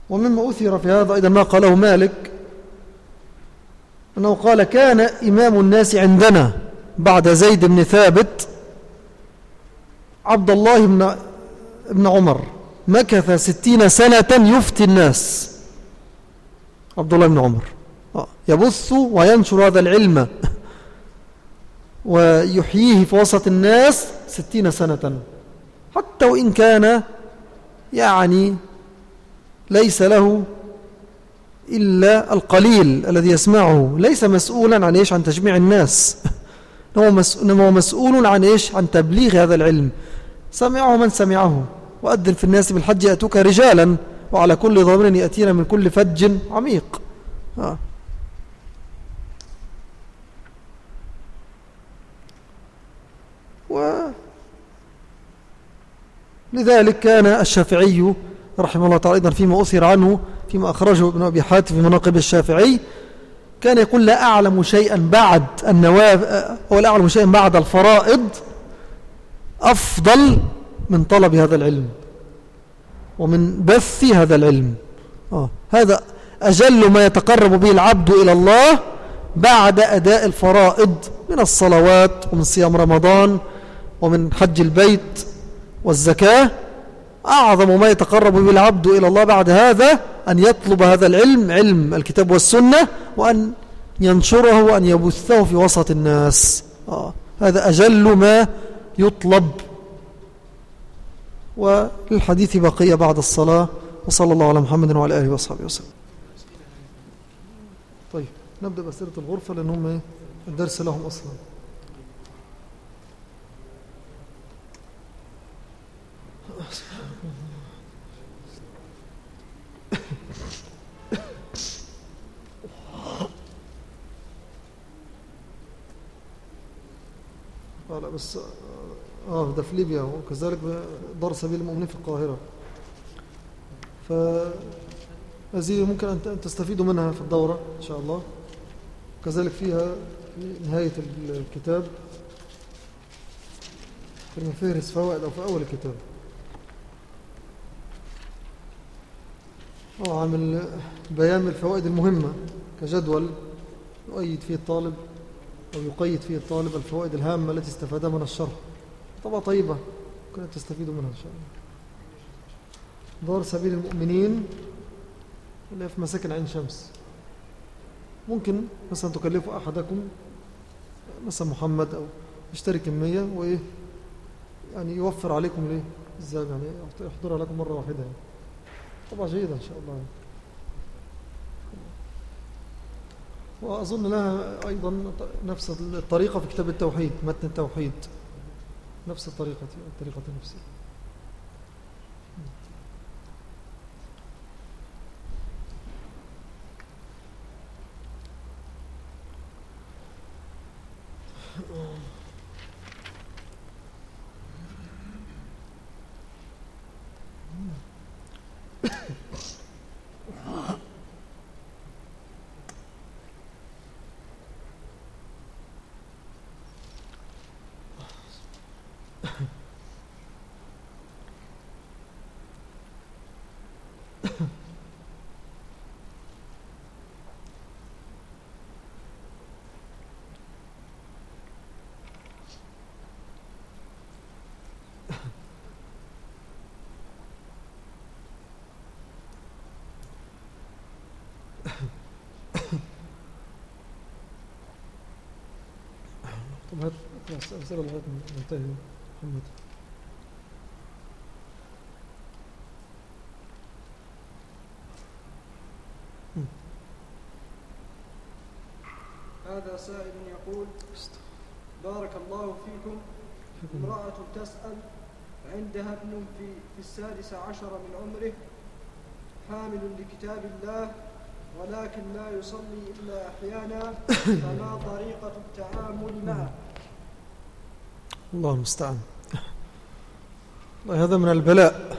B: ومما أثر في هذا أيضا ما قاله مالك أنه قال كان إمام الناس عندنا بعد زيد بن ثابت عبد الله بن, بن عمر مكث ستين سنة يفتي الناس. عبد الله بن عمر. آه، يبث وينشر هذا العلم <laughs> ويحييه في وسط الناس ستين سنة. حتى وإن كان يعني ليس له إلا القليل الذي يسمعه. ليس مسؤولا عن إيش؟ عن تجميع الناس. <laughs> هو مسؤول عن إيش؟ عن تبليغ هذا العلم. سمعه من سمعه. وأذن في الناس بالحج يأتوك رجالا وعلى كل ضامن يأتينا من كل فج عميق. آه. و لذلك كان الشافعي رحمه الله تعالى أيضا فيما أثر عنه فيما أخرجه ابن أبي حاتم في مناقب الشافعي كان يقول لا أعلم شيئا بعد النوافل ولا أعلم شيئا بعد الفرائض أفضل من طلب هذا العلم ومن بث هذا العلم آه. هذا أجل ما يتقرب به العبد إلى الله بعد أداء الفرائض من الصلوات ومن صيام رمضان ومن حج البيت والزكاة أعظم ما يتقرب به العبد إلى الله بعد هذا أن يطلب هذا العلم علم الكتاب والسنة وأن ينشره وأن يبثه في وسط الناس آه. هذا أجل ما يطلب وللحديث بقية بعد الصلاة وصلى الله على محمد وعلى آله وصحبه وسلم طيب نبدأ بأسئلة الغرفة لأنهم إيه؟ الدرس لهم أصلا لا بس آه ده في ليبيا وكذلك دار سبيل المؤمنين في القاهرة. فهذه ممكن أن تستفيدوا منها في الدورة إن شاء الله. كذلك فيها في نهاية الكتاب. في المفهرس فوائد أو في أول الكتاب. عامل بيان الفوائد المهمة كجدول يؤيد فيه الطالب أو يقيد فيه الطالب الفوائد الهامة التي استفادها من الشرح. طبعا طيبة كنا تستفيدوا منها إن شاء الله. دار سبيل المؤمنين اللي في مساكن عين شمس. ممكن مثلا تكلفوا أحدكم مثلا محمد أو يشتري كمية وإيه يعني يوفر عليكم ليه؟ إزاي؟ يعني يحضرها لكم مرة واحدة يعني. طبعا جيدة إن شاء الله. وأظن لها أيضا نفس الطريقة في كتاب التوحيد متن التوحيد نفس الطريقة الطريقة نفسها طب هات أسئلة لغاية منتهي محمد.
A: هذا سائل يقول بارك الله فيكم. امرأة تسأل عندها ابن في, في السادس عشر من عمره حامل لكتاب الله ولكن لا يصلي إلا أحيانا <coughs> فما طريقة التعامل معه
B: الله المستعان. هذا من البلاء.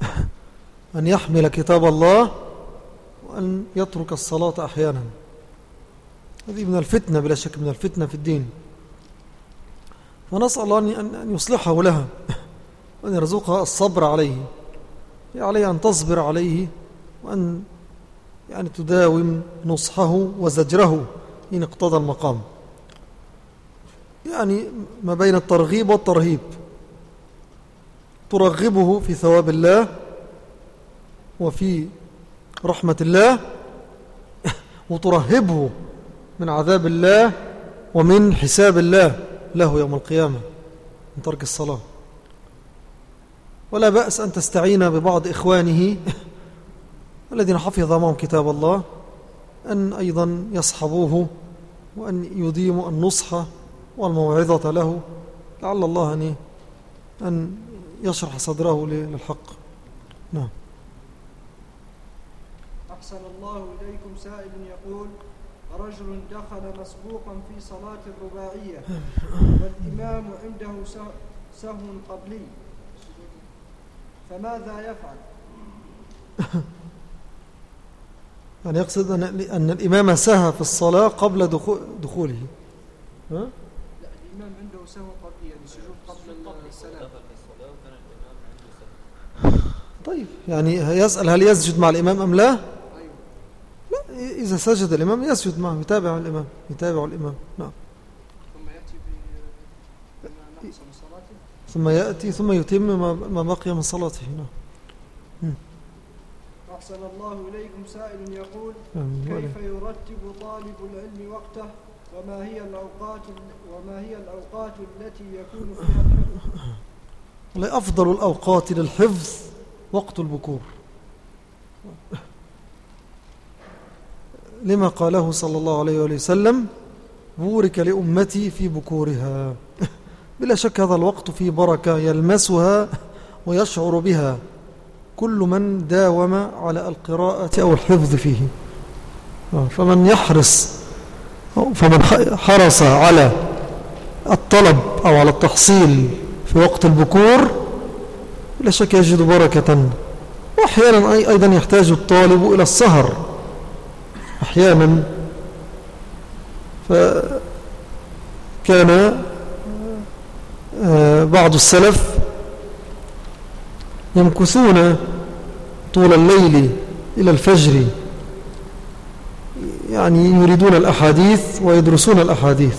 B: <coughs> أن يحمل كتاب الله وأن يترك الصلاة أحيانا. هذه من الفتنة بلا شك من الفتنة في الدين. فنسأل الله أن يصلحه لها <coughs> وأن يرزقها الصبر عليه عليه أن تصبر عليه وأن يعني تداوم نصحه وزجره إن اقتضى المقام. يعني ما بين الترغيب والترهيب. ترغبه في ثواب الله وفي رحمة الله <laughs> وترهبه من عذاب الله ومن حساب الله له يوم القيامة من ترك الصلاة. ولا بأس أن تستعين ببعض إخوانه <laughs> الذين حفظ معهم كتاب الله أن أيضا يصحبوه وأن يديموا النصح والموعظة له. لعل الله أن, أن يشرح صدره للحق. نعم.
A: أحسن الله إليكم سائل يقول رجل دخل مسبوقا في صلاة الرباعية والإمام عنده سهو قبلي فماذا يفعل؟ <laughs>
B: يعني يقصد أن, أن الإمام سهى في الصلاة قبل دخوله
A: ها؟ لا الإمام عنده سهو قبل يعني سجود قبل السلام
B: طيب يعني يسأل هل يسجد مع الإمام أم لا. لا إذا سجد الإمام يسجد معه يتابع الإمام يتابع الإمام نعم
A: ثم يأتي
B: ثم يتم ما بقي من صلاته نعم
A: أحسن الله إليكم سائل يقول كيف يرتب طالب العلم وقته؟ وما هي الأوقات وما هي الأوقات التي يكون فيها الحفظ؟
B: أفضل الأوقات للحفظ وقت البكور. لما قاله صلى الله عليه وسلم بورك لأمتي في بكورها. <laughs> بلا شك هذا الوقت في بركة يلمسها ويشعر بها. كل من داوم على القراءة أو الحفظ فيه. فمن يحرص فمن حرص على الطلب أو على التحصيل في وقت البكور لا شك يجد بركة. وأحيانا أيضا يحتاج الطالب إلى السهر أحيانا. فكان آه، بعض السلف يمكثون طول الليل إلى الفجر. يعني يريدون الأحاديث ويدرسون الأحاديث.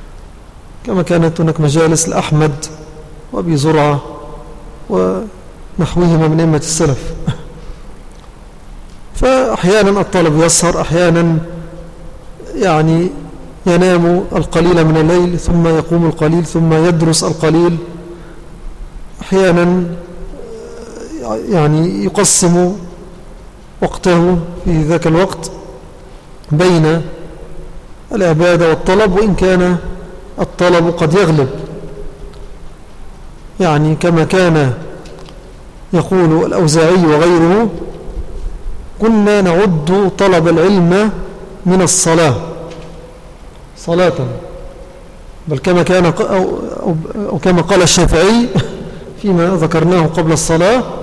B: <laughs> كما كانت هناك مجالس لأحمد وأبي زرعة ونحوهما من أمة السلف. <laughs> فأحيانا الطالب يسهر أحيانا يعني ينام القليل من الليل ثم يقوم القليل ثم يدرس القليل. أحيانا يعني يقسم وقته في ذاك الوقت بين العبادة والطلب وإن كان الطلب قد يغلب. يعني كما كان يقول الأوزاعي وغيره كنا نعد طلب العلم من الصلاة صلاة. بل كما كان أو, كما قال الشافعي <laughs> فيما ذكرناه قبل الصلاة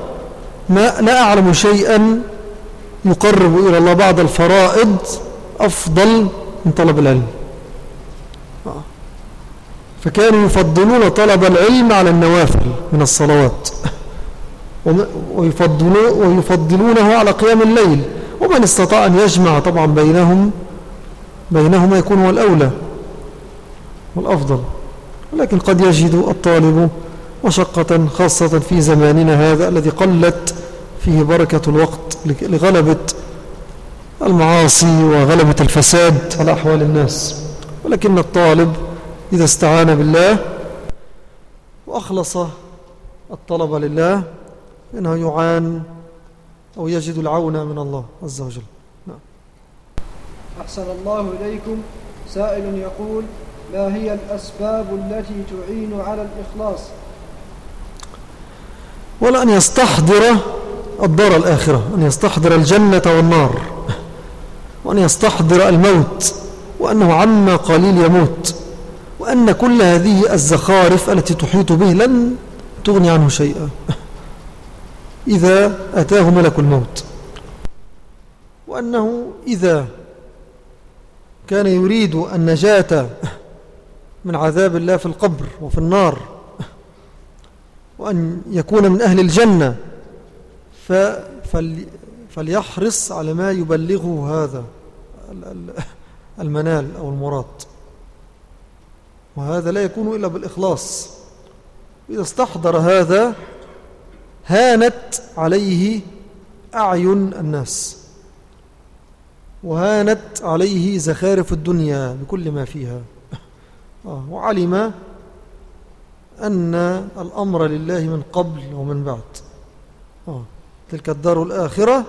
B: ما لا أعلم شيئا يقرب إلى الله بعد الفرائض أفضل من طلب العلم. فكانوا يفضلون طلب العلم على النوافل من الصلوات. ويفضلونه على قيام الليل. ومن استطاع أن يجمع طبعا بينهم بينهما يكون هو الأولى والأفضل. ولكن قد يجد الطالب مشقة خاصة في زماننا هذا الذي قلت فيه بركة الوقت لغلبة المعاصي وغلبة الفساد على أحوال الناس. ولكن الطالب إذا استعان بالله وأخلص الطلب لله إنه يعان أو يجد العون من الله عز وجل. نعم.
A: أحسن الله إليكم. سائل يقول ما هي الأسباب التي تعين على الإخلاص؟
B: ولا أن يستحضر الدار الآخرة أن يستحضر الجنة والنار وأن يستحضر الموت وأنه عما قليل يموت وأن كل هذه الزخارف التي تحيط به لن تغني عنه شيئا. إذا أتاه ملك الموت. وأنه إذا كان يريد النجاة من عذاب الله في القبر وفي النار وأن يكون من أهل الجنة. فليحرص على ما يبلغه هذا المنال أو المراد. وهذا لا يكون إلا بالإخلاص. إذا استحضر هذا هانت عليه أعين الناس. وهانت عليه زخارف الدنيا بكل ما فيها. آه، وعلم أن الأمر لله من قبل ومن بعد. آه، تلك الدار الآخرة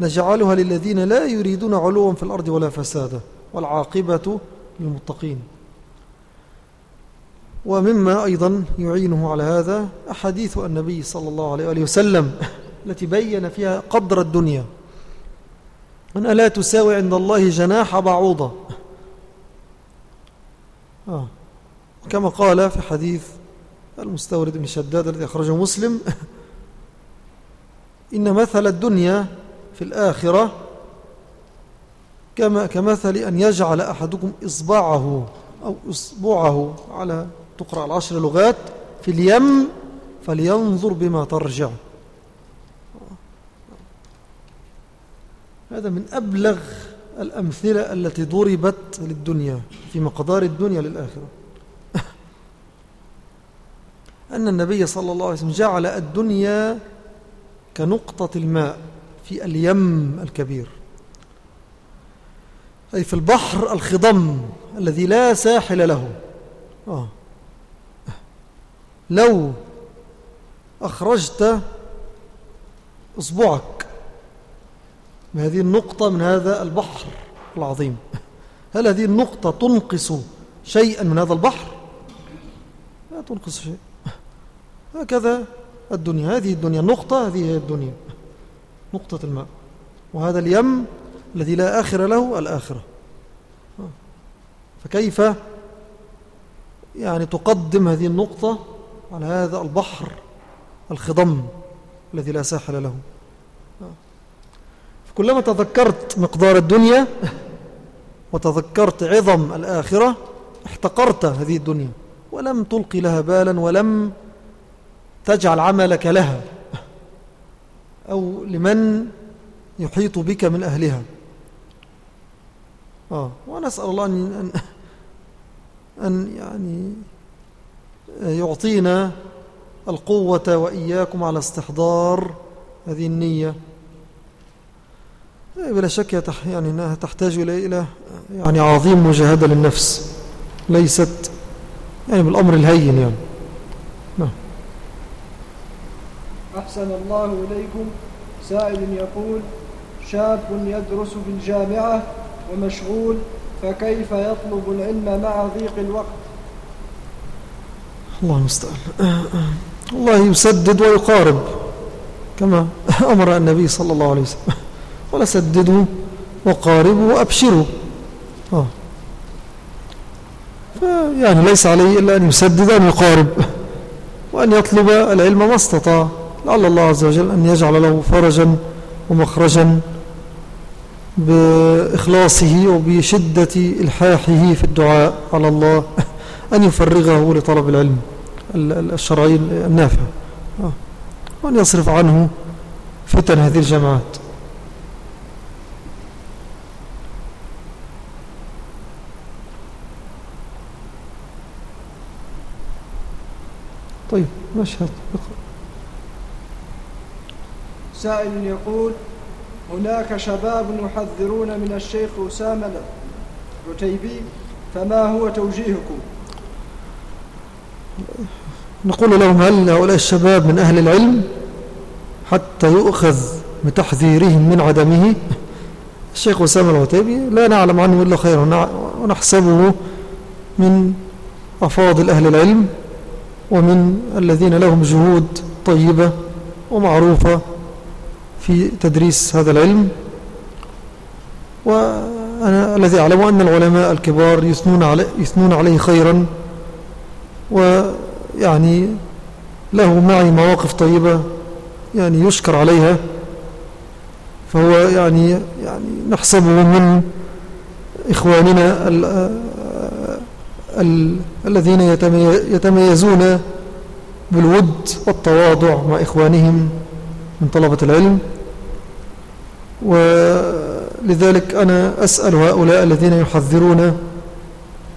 B: نجعلها للذين لا يريدون علوا في الأرض ولا فسادا والعاقبة للمتقين. ومما أيضا يعينه على هذا أحاديث النبي صلى الله عليه وسلم التي بين فيها قدر الدنيا. أن لا تساوي عند الله جناح بعوضة. آه. كما قال في حديث المستورد بن شداد الذي أخرجه مسلم. <laughs> إن مثل الدنيا في الآخرة كما كمثل أن يجعل أحدكم إصبعه أو إصبعه على تقرأ العشر لغات في اليم فلينظر بما ترجع. هذا من أبلغ الأمثلة التي ضربت للدنيا في مقدار الدنيا للآخرة. أن النبي صلى الله عليه وسلم جعل الدنيا كنقطة الماء في اليم الكبير. أي في البحر الخضم الذي لا ساحل له. آه. لو أخرجت أصبعك بهذه النقطة من هذا البحر العظيم هل هذه النقطة تنقص شيئا من هذا البحر؟ لا تنقص شيء هكذا. الدنيا هذه الدنيا النقطة هذه هي الدنيا نقطة الماء. وهذا اليم الذي لا آخر له الآخرة. فكيف يعني تقدم هذه النقطة على هذا البحر الخضم الذي لا ساحل له؟ كلما تذكرت مقدار الدنيا وتذكرت عظم الآخرة احتقرت هذه الدنيا ولم تلقي لها بالا ولم تجعل عملك لها. أو لمن يحيط بك من أهلها. آه ونسأل الله أن, أن, يعني يعطينا القوة وإياكم على استحضار هذه النية. بلا شك يعني أنها تحتاج إلى يعني عظيم مجاهدة للنفس. ليست يعني بالأمر الهين يعني نعم
A: أحسن الله إليكم. سائل يقول شاب يدرس في الجامعة ومشغول فكيف يطلب العلم مع ضيق الوقت؟
B: الله المستعان. الله يسدد ويقارب كما أمر النبي صلى الله عليه وسلم. قال سددوا وقاربوا وأبشروا. آه. يعني ليس عليه إلا أن يسدد أن يقارب وأن يطلب العلم ما استطاع. لعل الله عز وجل أن يجعل له فرجا ومخرجا بإخلاصه وبشدة إلحاحه في الدعاء على الله <laughs> أن يفرغه لطلب العلم الشرعي النافع. آه. وأن يصرف عنه فتن هذه الجماعات. طيب مشهد.
A: سائل يقول هناك شباب يحذرون من الشيخ أسامة العتيبي فما هو توجيهكم؟
B: نقول لهم هل هؤلاء الشباب من أهل العلم؟ حتى يؤخذ بتحذيرهم من عدمه. الشيخ أسامة العتيبي لا نعلم عنه إلا خيرا. ونحسبه من أفاضل أهل العلم ومن الذين لهم جهود طيبة ومعروفة في تدريس هذا العلم. وأنا الذي أعلم أن العلماء الكبار يثنون عليه, يثنون عليه خيرا. ويعني له معي مواقف طيبة يعني يشكر عليها. فهو يعني يعني نحسبه من إخواننا الذين يتميزون بالود والتواضع مع إخوانهم. من طلبة العلم. ولذلك أنا أسأل هؤلاء الذين يحذرون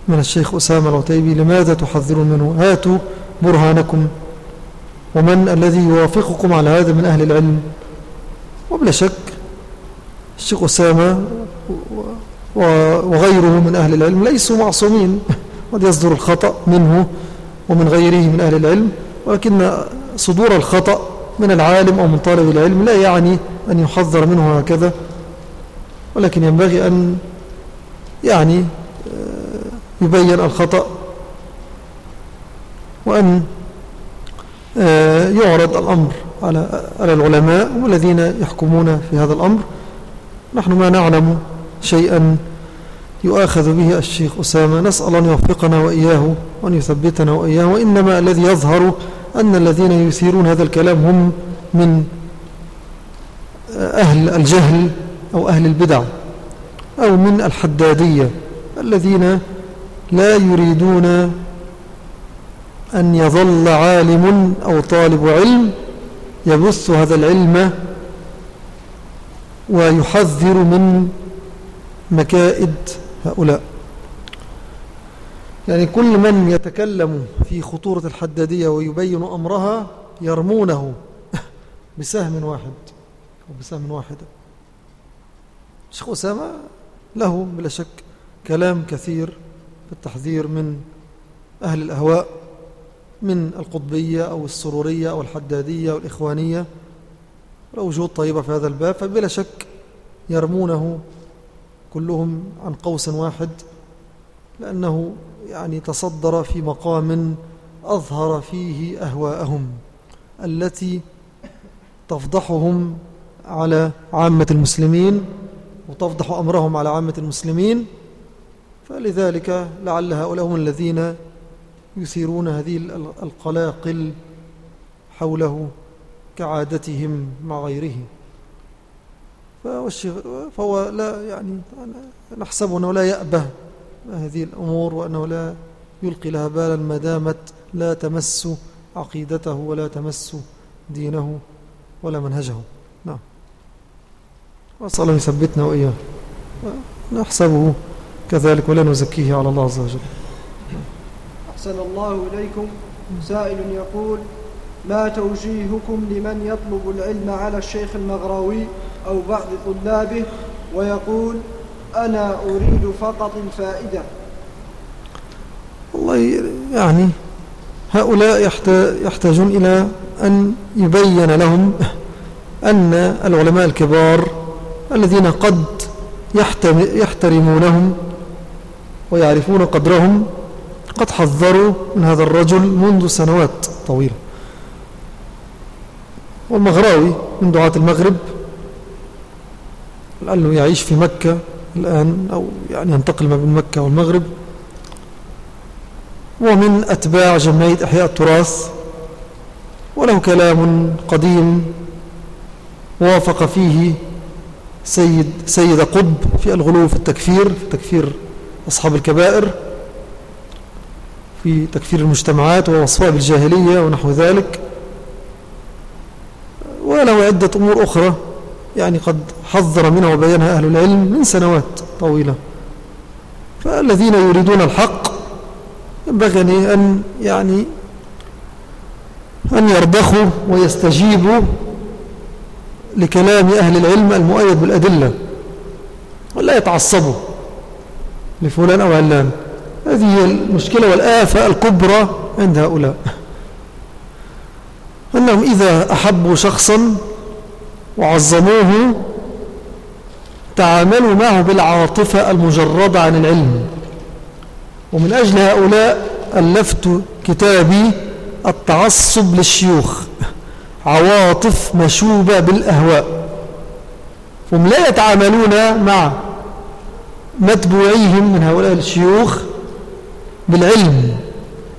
B: من الشيخ أسامة العتيبي لماذا تحذرون منه؟ هاتوا برهانكم. ومن الذي يوافقكم على هذا من أهل العلم؟ وبلا شك الشيخ أسامة وغيره من أهل العلم ليسوا معصومين. <laughs> قد يصدر الخطأ منه ومن غيره من أهل العلم ولكن صدور الخطأ من العالم أو من طالب العلم لا يعني أن يحذر منه هكذا ولكن ينبغي أن يعني آه، يبين الخطأ وأن آه، يعرض الأمر على على العلماء والذين يحكمون في هذا الأمر. نحن ما نعلم شيئا يؤاخذ به الشيخ أسامة. نسأل أن يوفقنا وإياه وأن يثبتنا وإياه وإنما الذي يظهر أن الذين يثيرون هذا الكلام هم من أهل الجهل أو أهل البدع أو من الحدادية الذين لا يريدون أن يظل عالم أو طالب علم يبث هذا العلم ويحذر من مكائد هؤلاء. يعني كل من يتكلم في خطورة الحدادية ويبين أمرها يرمونه <laughs> بسهم واحد أو بسهم واحدة. الشيخ أسامة له بلا شك كلام كثير في التحذير من أهل الأهواء من القطبية أو السرورية أو الحدادية أو الإخوانية. وجود طيبة في هذا الباب فبلا شك يرمونه كلهم عن قوس واحد لأنه يعني تصدر في مقام أظهر فيه أهواءهم التي تفضحهم على عامة المسلمين وتفضح أمرهم على عامة المسلمين. فلذلك لعل هؤلاء هم الذين يثيرون هذه القلاقل حوله كعادتهم مع غيره. فهو لا يعني نحسب أنه لا يأبه هذه الأمور وأنه لا يلقي لها بالا ما دامت لا تمس عقيدته ولا تمس دينه ولا منهجه. نعم. وصلى الله يثبتنا وإياه. نحسبه كذلك ولا نزكيه على الله عز وجل.
A: أحسن الله إليكم. سائل يقول ما توجيهكم لمن يطلب العلم على الشيخ المغراوي أو بعض طلابه؟ ويقول أنا أريد فقط الفائدة
B: والله يعني هؤلاء يحتاجون إلى أن يبين لهم أن العلماء الكبار الذين قد يحترمونهم ويعرفون قدرهم قد حذروا من هذا الرجل منذ سنوات طويلة. والمغراوي من دعاة المغرب لأنه يعيش في مكة الآن أو يعني ينتقل ما بين مكة والمغرب. ومن أتباع جمعية إحياء التراث وله كلام قديم وافق فيه سيد, سيد قطب في الغلو في التكفير في تكفير أصحاب الكبائر في تكفير المجتمعات ووصفها بالجاهلية ونحو ذلك. وله عدة أمور أخرى. يعني قد حذر منها وبينها أهل العلم من سنوات طويلة. فالذين يريدون الحق ينبغي أن يعني أن يرضخوا ويستجيبوا لكلام أهل العلم المؤيد بالأدلة ولا يتعصبوا لفلان أو علان. هذه هي المشكلة والآفة الكبرى عند هؤلاء. أنهم إذا أحبوا شخصا وعظموه تعاملوا معه بالعاطفة المجردة عن العلم. ومن أجل هؤلاء ألفت كتابي التعصب للشيوخ عواطف مشوبة بالأهواء. هم لا يتعاملون مع متبوعيهم من هؤلاء الشيوخ بالعلم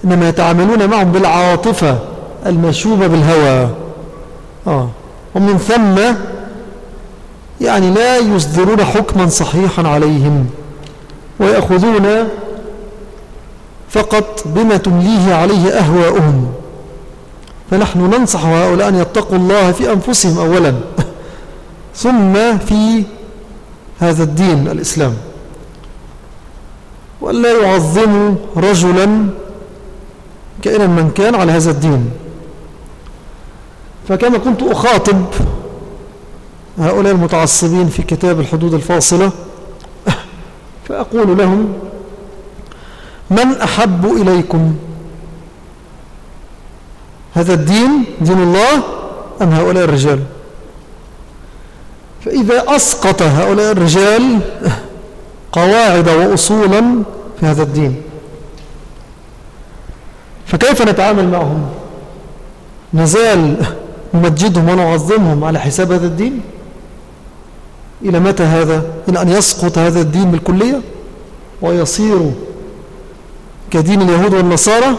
B: إنما يتعاملون معهم بالعاطفة المشوبة بالهوى آه. ومن ثم يعني لا يصدرون حكما صحيحا عليهم ويأخذون فقط بما تمليه عليه أهواؤهم. فنحن ننصح هؤلاء أن يتقوا الله في أنفسهم أولا <laughs> ثم في هذا الدين الإسلام. وألا يعظموا رجلا كائنا من كان على هذا الدين. فكما كنت أخاطب هؤلاء المتعصبين في كتاب الحدود الفاصلة فأقول لهم من أحب إليكم؟ هذا الدين دين الله أم هؤلاء الرجال؟ فإذا أسقط هؤلاء الرجال قواعد وأصولا في هذا الدين فكيف نتعامل معهم؟ نزال نمجدهم ونعظمهم على حساب هذا الدين؟ إلى متى هذا؟ إلى أن يسقط هذا الدين بالكلية؟ ويصير كدين اليهود والنصارى؟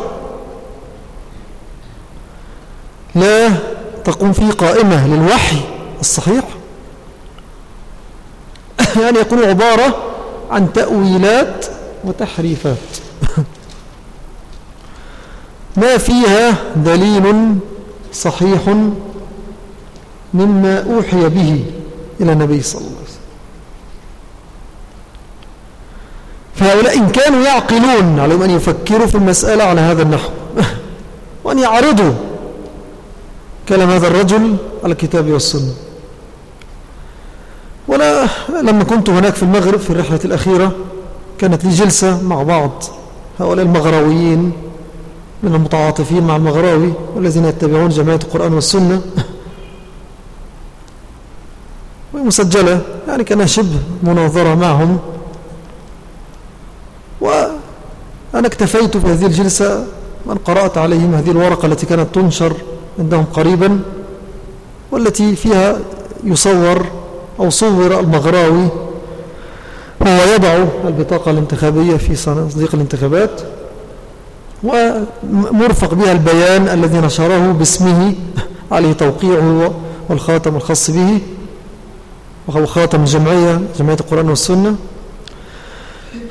B: لا تقوم فيه قائمة للوحي الصحيح. <coughs> يعني يكون عبارة عن تأويلات وتحريفات. <laughs> ما فيها دليل صحيح مما أوحي به إلى النبي صلى الله عليه وسلم. فهؤلاء إن كانوا يعقلون عليهم أن يفكروا في المسألة على هذا النحو <laughs> وأن يعرضوا كلام هذا الرجل على الكتاب والسنة. ولا لما كنت هناك في المغرب في الرحلة الأخيرة كانت لي جلسة مع بعض هؤلاء المغراويين من المتعاطفين مع المغراوي والذين يتبعون جماعة القرآن والسنة. ومسجلة يعني كان شبه مناظرة معهم. وأنا اكتفيت في هذه الجلسة من قرأت عليهم هذه الورقة التي كانت تنشر عندهم قريبا والتي فيها يصور أو صور المغراوي هو يضع البطاقة الانتخابية في صناديق الانتخابات. ومرفق بها البيان الذي نشره باسمه عليه توقيعه والخاتم الخاص به وهو خاتم الجمعية جمعية القرآن والسنة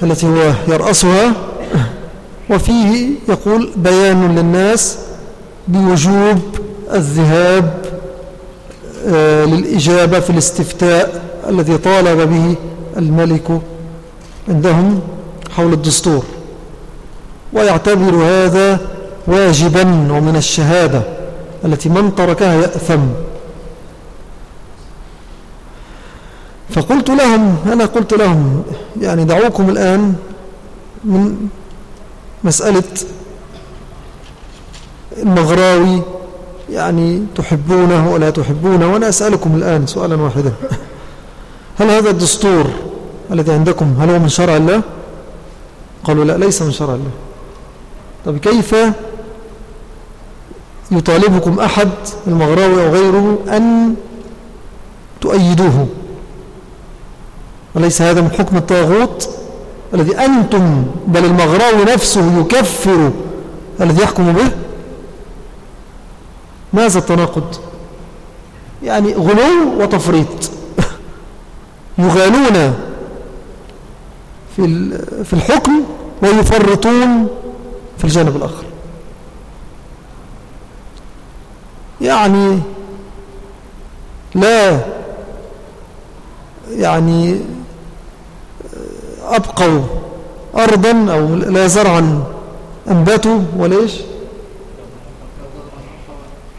B: التي هو يرأسها. وفيه يقول بيان للناس بوجوب الذهاب آه، للإجابة في الاستفتاء الذي طالب به الملك عندهم حول الدستور. ويعتبر هذا واجبا ومن الشهادة التي من تركها يأثم. فقلت لهم أنا قلت لهم يعني دعوكم الآن من مسألة المغراوي يعني تحبونه ولا تحبونه وأنا أسألكم الآن سؤالا واحدا. هل هذا الدستور الذي عندكم هل هو من شرع الله؟ قالوا لا ليس من شرع الله. طب كيف يطالبكم أحد المغراوي أو غيره أن تؤيدوه؟ وليس هذا من حكم الطاغوت الذي أنتم بل المغراوي نفسه يكفر الذي يحكم به؟ ماذا التناقض؟ يعني غلو وتفريط. <laughs> يغالون في الحكم ويفرطون في الجانب الآخر. يعني لا يعني أبقوا أرضا أو لا زرعا أنبتوا ولا إيش؟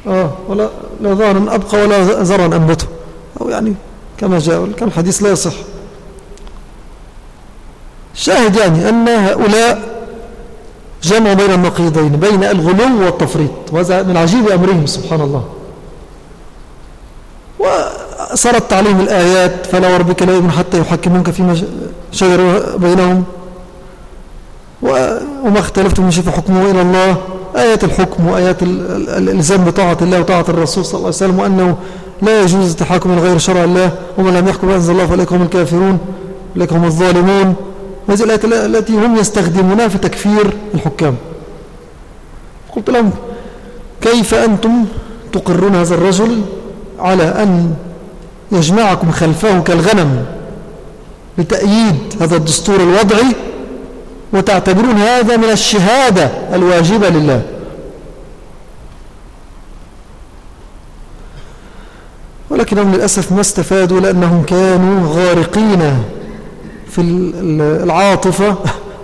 B: آه ولا لا ظهرا أبقى ولا زرعا أنبتوا أو يعني كما جاء كان الحديث لا يصح. شاهد يعني أن هؤلاء جمعوا بين النقيضين بين الغلو والتفريط. وهذا من عجيب أمرهم سبحان الله وصارت عليهم الآيات فلا وربك لا يؤمن حتى يحكمونك فيما شجر بينهم. وما اختلفتم من شيء فحكمه إلى الله. آيات الحكم وآيات الإلزام بطاعة الله وطاعة الرسول صلى الله عليه وسلم وأنه لا يجوز التحاكم غير شرع الله ومن لم يحكم أنزل الله فليك هم الكافرون فليك هم الظالمون. هذه الآيات التي هم يستخدمونها في تكفير الحكام. قلت لهم كيف أنتم تقرون هذا الرجل على أن يجمعكم خلفه كالغنم لتأييد هذا الدستور الوضعي وتعتبرون هذا من الشهادة الواجبة لله؟ ولكنهم للأسف ما استفادوا لأنهم كانوا غارقين في العاطفة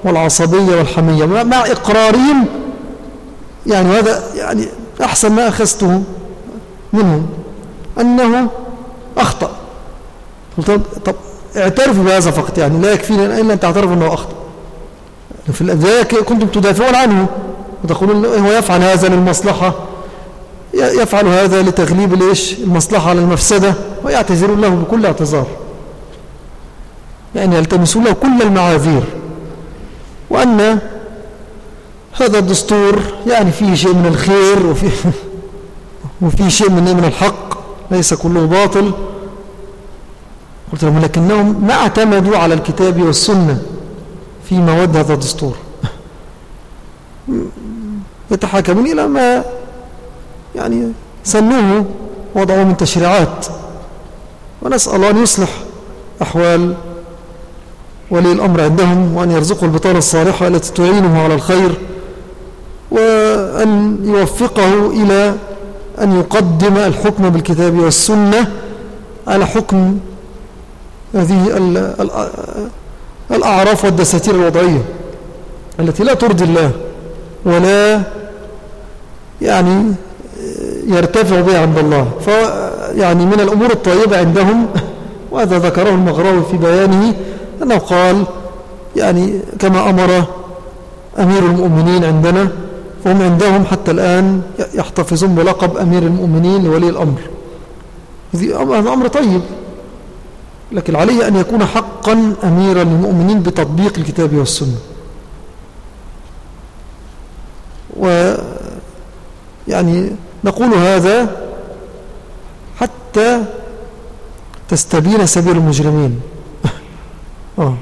B: والعصبية والحمية. مع إقرارهم. يعني هذا يعني أحسن ما أخذته منهم. أنه أخطأ. قلت طب اعترفوا بهذا فقط. يعني لا يكفينا إلا أن تعترفوا أنه أخطأ. في الأداء كنتم تدافعون عنه. وتقولون هو يفعل هذا للمصلحة. يفعل هذا لتغليب المصلحة على المفسدة ويعتذرون له بكل اعتذار. يعني يلتمسون له كل المعاذير. وأن هذا الدستور يعني فيه شيء من الخير وفيه, <laughs> وفيه شيء من, من الحق ليس كله باطل. قلت لهم لكنهم ما اعتمدوا على الكتاب والسنة في مواد هذا الدستور. <laughs> يتحاكمون إلى ما يعني سنوه وضعوا من تشريعات. ونسأل الله أن يصلح أحوال ولي الأمر عندهم وأن يرزقه البطانة الصالحة التي تعينه على الخير وأن يوفقه إلى أن يقدم الحكم بالكتاب والسنة على حكم هذه الأعراف والدساتير الوضعية التي لا ترضي الله ولا يعني يرتفع بها عند الله. فيعني من الأمور الطيبة عندهم وهذا ذكره المغراوي في بيانه أنه قال يعني كما أمر أمير المؤمنين عندنا فهم عندهم حتى الآن يحتفظون بلقب أمير المؤمنين لولي الأمر. هذا أمر طيب. لكن عليه أن يكون حقا أميرا للمؤمنين بتطبيق الكتاب والسنة. ويعني نقول هذا حتى تستبين سبيل المجرمين. آه.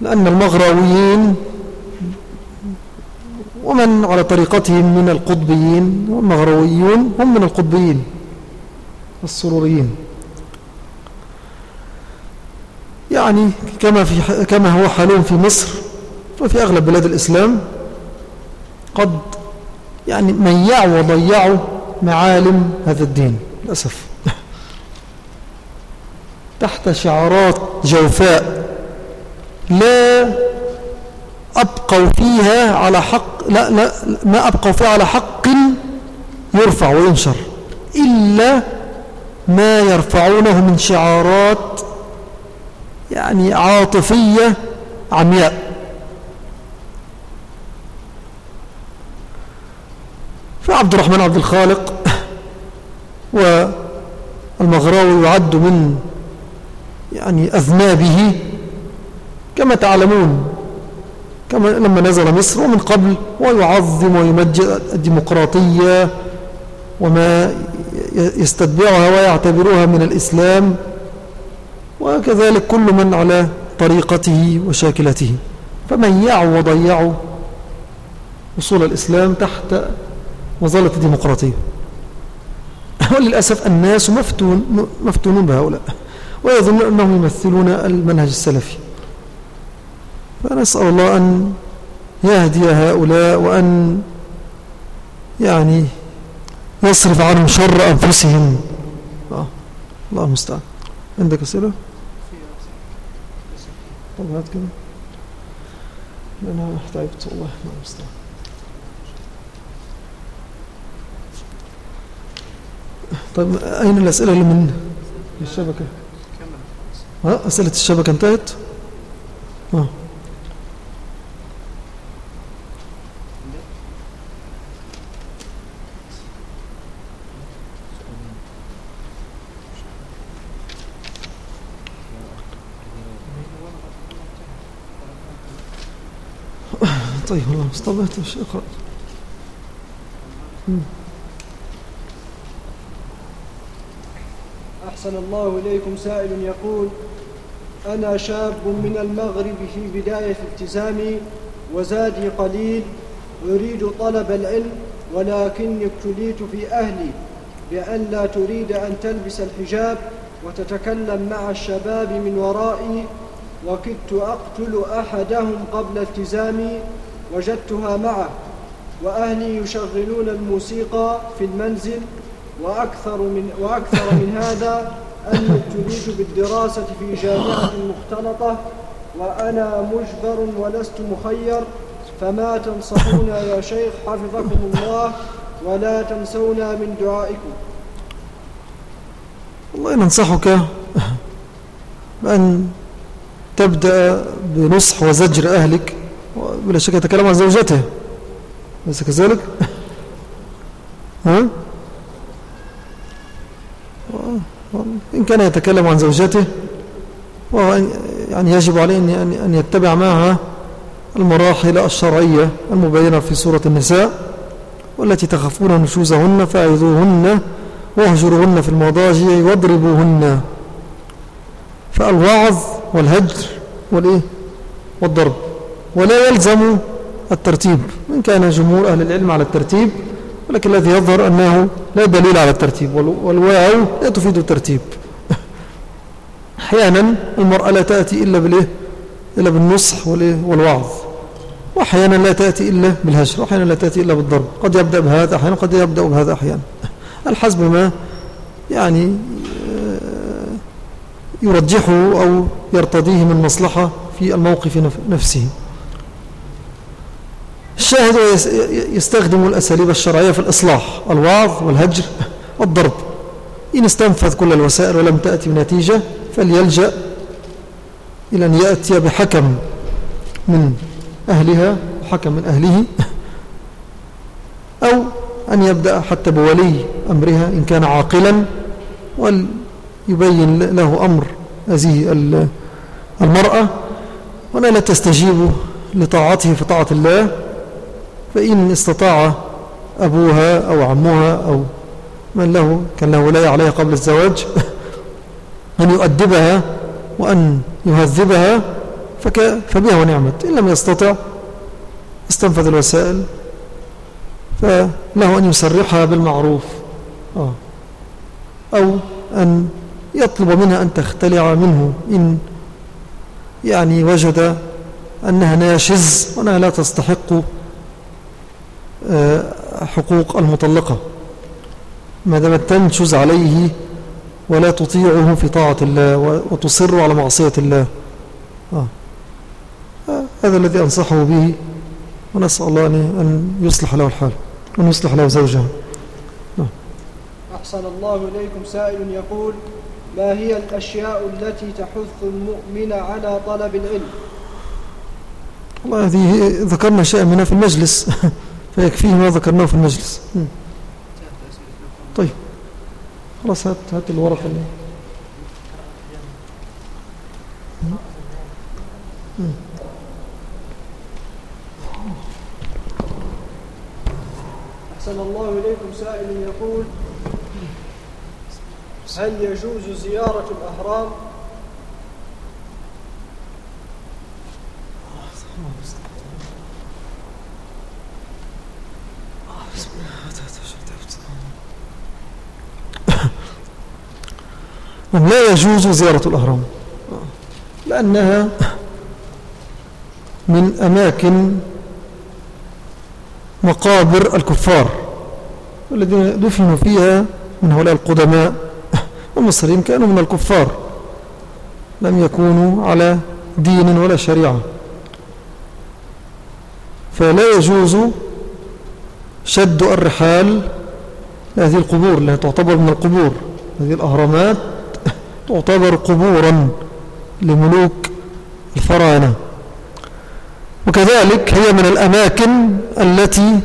B: لأن المغراويين ومن على طريقتهم من القطبيين والمغرويون هم من القطبيين السروريين يعني كما, في كما هو حالهم في مصر وفي أغلب بلاد الإسلام قد يعني ميعوا وضيعوا معالم هذا الدين للأسف تحت شعارات جوفاء لا أبقوا فيها على حق لا, لا ما أبقوا فيها على حق يرفع وينشر إلا ما يرفعونه من شعارات يعني عاطفية عمياء. فعبد الرحمن عبد الخالق والمغراوي يعد من يعني أذنابه كما تعلمون كما لما نزل مصر ومن قبل ويعظم ويمجد الديمقراطية وما يستتبعها ويعتبرها من الإسلام وكذلك كل من على طريقته وشاكلته. فميعوا وضيعوا وصول الإسلام تحت مظلة الديمقراطية. <laughs> وللأسف الناس مفتون مفتونون بهؤلاء. ويظن أنهم يمثلون المنهج السلفي. فنسأل الله أن يهدي هؤلاء وأن يعني يصرف عنهم شر أنفسهم. آه. الله المستعان. عندك أسئلة؟ طب هات كده. أنا تعبت والله الله المستعان. طيب أين الأسئلة اللي من الشبكة؟ أسئلة الشبكة انتهت. ها. طيب الله استطبعت اقرأ
A: أحسن الله إليكم سائل يقول أنا شاب من المغرب في بداية التزامي وزادي قليل أريد طلب العلم ولكني ابتليت في أهلي بأن لا تريد أن تلبس الحجاب وتتكلم مع الشباب من ورائي وكدت أقتل أحدهم قبل التزامي وجدتها معه وأهلي يشغلون الموسيقى في المنزل وأكثر من, وأكثر من هذا أني ابتليت بالدراسة في جامعة مختلطة وأنا مجبر ولست مخير فما تنصحونا يا شيخ حفظكم الله ولا تنسونا من دعائكم.
B: والله ننصحك بأن تبدأ بنصح وزجر أهلك بلا شك يتكلم عن زوجته. أليس كذلك؟ ها؟ إن كان يتكلم عن زوجته يعني يجب عليه أن يتبع معها المراحل الشرعية المبينة في سورة النساء والتي تخافون نشوزهن فأعذوهن واهجروهن في المضاجع واضربوهن. فالوعظ والهجر والإيه؟ والضرب. ولا يلزم الترتيب. إن كان جمهور أهل العلم على الترتيب ولكن الذي يظهر أنه لا دليل على الترتيب والواو لا تفيد الترتيب. أحيانا المرأة لا تأتي إلا بالإيه إلا بالنصح والوعظ وأحيانا لا تأتي إلا بالهجر وأحيانا لا تأتي إلا بالضرب. قد يبدأ بهذا أحيانا قد يبدأ بهذا أحيانا. الحسب ما يعني آه، يرجحه أو يرتضيه من مصلحة في الموقف نفسه. الشاهد يستخدم الأساليب الشرعية في الإصلاح الوعظ والهجر والضرب. إن استنفذ كل الوسائل ولم تأتي بنتيجة فليلجأ إلى أن يأتي بحكم من أهلها وحكم من أهله أو أن يبدأ حتى بولي أمرها إن كان عاقلا وليبين له أمر هذه المرأة وأنا لا تستجيب لطاعته في طاعة الله. فإن استطاع أبوها أو عمها أو من له كان له ولاية عليها قبل الزواج <laughs> أن يؤدبها وأن يهذبها فبها ونعمت إن لم يستطع استنفذ الوسائل فله أن يسرحها بالمعروف. آه. أو أن يطلب منها أن تختلع منه. إن يعني وجد أنها ناشز وأنها لا تستحق حقوق المطلقة ما دامت تنشز عليه ولا تطيعه في طاعة الله وتصر على معصية الله آه. آه. هذا الذي أنصحه به ونسأل الله أن يصلح له الحال وأن يصلح له زوجها
A: آه. أحسن الله إليكم سائل يقول ما هي الأشياء التي تحث المؤمن على طلب العلم
B: والله هذه ذكرنا شيئا منها في المجلس <laughs> فيكفيه ما ذكرناه في المجلس. طيب. خلاص هات هات الورقة اللي
A: أحسن الله إليكم سائل يقول هل يجوز زيارة الأهرام <coughs>
B: لا يجوز زيارة الأهرام. لأنها من أماكن مقابر الكفار الذين دفنوا فيها من هؤلاء القدماء. <coughs> والمصريين كانوا من الكفار. لم يكونوا على دين ولا شريعة. فلا يجوز شد الرحال لهذه القبور التي تعتبر من القبور. هذه الأهرامات <laughs> تعتبر قبورا لملوك الفراعنة. وكذلك هي من الأماكن التي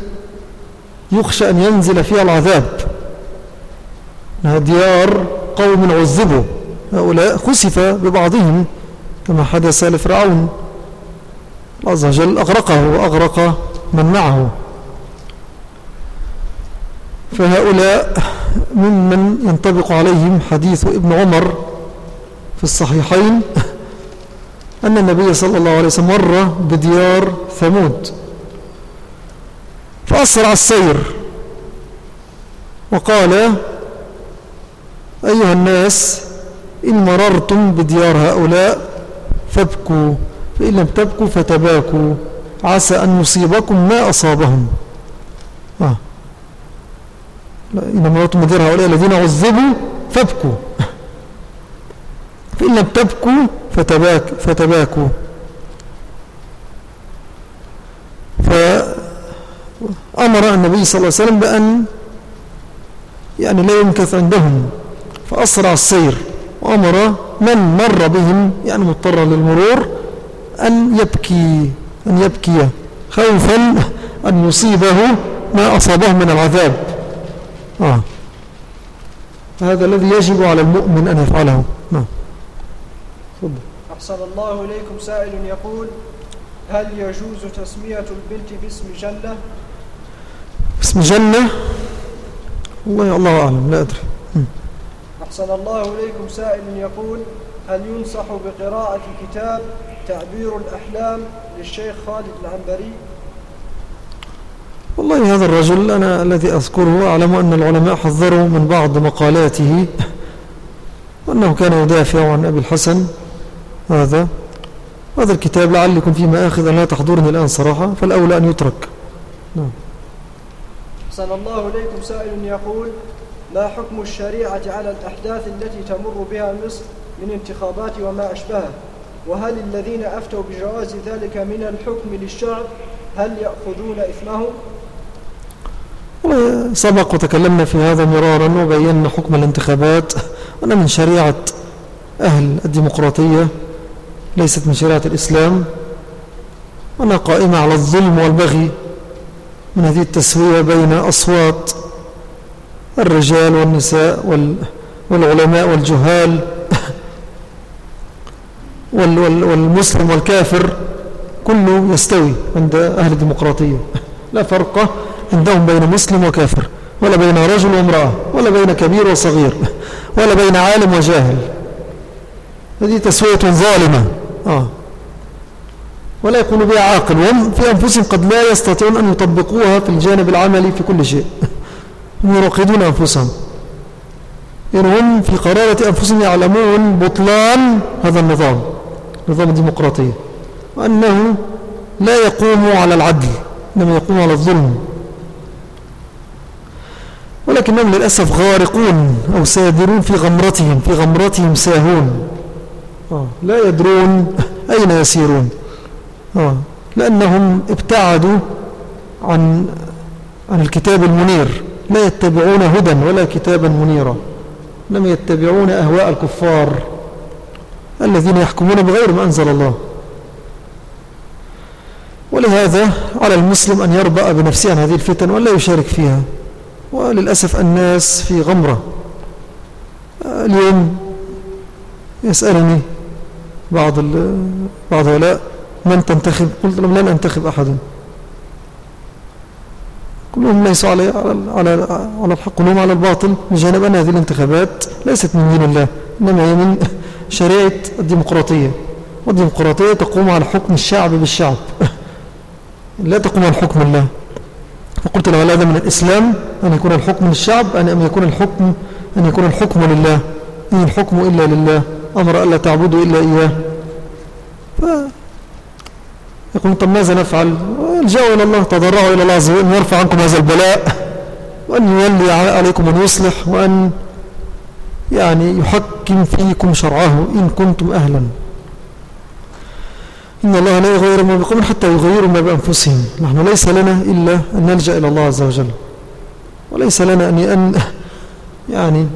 B: يخشى أن ينزل فيها العذاب. انها ديار قوم عذبوا. هؤلاء خسف ببعضهم كما حدث لفرعون. الله عز وجل أغرقه وأغرق من معه. فهؤلاء ممن ينطبق عليهم حديث ابن عمر في الصحيحين أن النبي صلى الله عليه وسلم مر بديار ثمود فأسرع السير وقال أيها الناس إن مررتم بديار هؤلاء فابكوا فإن لم تبكوا فتباكوا عسى أن يصيبكم ما أصابهم. إن مررتم بديار هؤلاء الذين عذبوا فابكوا. فإن لم تبكوا فتباك فتباكوا. فأمر النبي صلى الله عليه وسلم بأن يعني لا يمكث عندهم فأسرع السير. وأمر من مر بهم يعني مضطر للمرور أن يبكي أن يبكي خوفا أن يصيبه ما أصابه من العذاب. آه. هذا الذي يجب على المؤمن أن يفعله. نعم.
A: أحسن الله إليكم سائل يقول هل يجوز تسمية البنت باسم جنة
B: اسم جنة والله الله أعلم لا أدري.
A: أحسن الله إليكم سائل يقول هل ينصح بقراءة كتاب تعبير الأحلام للشيخ خالد العنبري؟
B: والله هذا الرجل أنا الذي أذكره أعلم أن العلماء حذروا من بعض مقالاته وأنه كان يدافع عن أبي الحسن. هذا هذا الكتاب لعلكم فيما آخذ لا تحضرني الآن صراحة فالأولى أن يترك. نعم.
A: صلى الله إليكم. سائل يقول ما حكم الشريعة على الأحداث التي تمر بها مصر من انتخابات وما أشبهه وهل الذين أفتوا بجواز ذلك من الحكم للشعب هل يأخذون إثمه
B: سبق وتكلمنا في هذا مرارا وبينا حكم الانتخابات أنا من شريعة أهل الديمقراطية ليست من شريعة الإسلام. وأنا قائمة على الظلم والبغي من هذه التسوية بين أصوات الرجال والنساء والعلماء والجهال <laughs> والمسلم والكافر كله يستوي عند أهل الديمقراطية. لا فرق عندهم بين مسلم وكافر ولا بين رجل وامرأة ولا بين كبير وصغير ولا بين عالم وجاهل. هذه تسوية ظالمة. آه. ولا يكون بها عاقل وهم في أنفسهم قد لا يستطيعون أن يطبقوها في الجانب العملي في كل شيء. <laughs> هم يراقدون أنفسهم. يعني هم في قرارة أنفسهم يعلمون بطلان هذا النظام نظام الديمقراطية. وأنه لا يقوم على العدل إنما يقوم على الظلم. ولكنهم للأسف غارقون أو سادرون في غمرتهم في غمرتهم ساهون. آه، لا يدرون أين يسيرون. آه، لأنهم ابتعدوا عن عن الكتاب المنير. لا يتبعون هدى ولا كتابا منيرا. لم يتبعون أهواء الكفار الذين يحكمون بغير ما أنزل الله. ولهذا على المسلم أن يربأ بنفسه عن هذه الفتن ولا يشارك فيها. وللأسف الناس في غمرة. اليوم يسألني بعض بعض هؤلاء من تنتخب؟ قلت لهم لن أنتخب أحدا. كلهم ليسوا على على على الحق كلهم على الباطل. بجانب أن هذه الانتخابات ليست من دين الله إنما هي من <laughs> شريعة الديمقراطية. والديمقراطية تقوم على حكم الشعب بالشعب. <laughs> لا تقوم على حكم الله. فقلت له هذا من الإسلام أن يكون الحكم للشعب أن يكون الحكم أن يكون الحكم لله. إن الحكم إلا لله. أمر ألا تعبدوا إلا إياه. ف يقول طب ماذا نفعل؟ الجاءوا إلى الله تضرعوا إلى الله عز وجل أن يرفع عنكم هذا البلاء وأن يولي عليكم من يصلح وأن يعني يحكم فيكم شرعه إن كنتم أهلا. إن الله لا يغير ما بقوم حتى يغيروا ما بأنفسهم. نحن ليس لنا إلا أن نلجأ إلى الله عز وجل. وليس لنا أن <laughs> يعني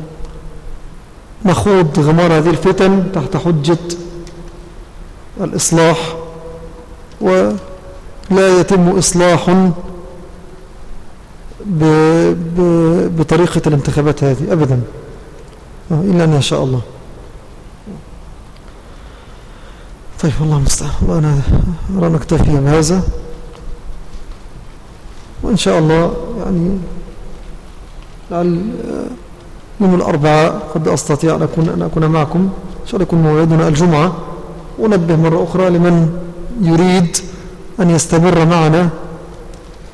B: نخوض غمار هذه الفتن تحت حجة الإصلاح ولا يتم إصلاح بطريقة الانتخابات هذه أبدا. إلا أن يشاء الله. طيب الله المستعان. أنا أرى نكتفي بهذا وإن شاء الله يعني لعل يوم الأربعاء قد أستطيع أن أكون, أن أكون معكم. إن شاء الله يكون موعدنا الجمعة. ونبه مرة أخرى لمن يريد أن يستمر معنا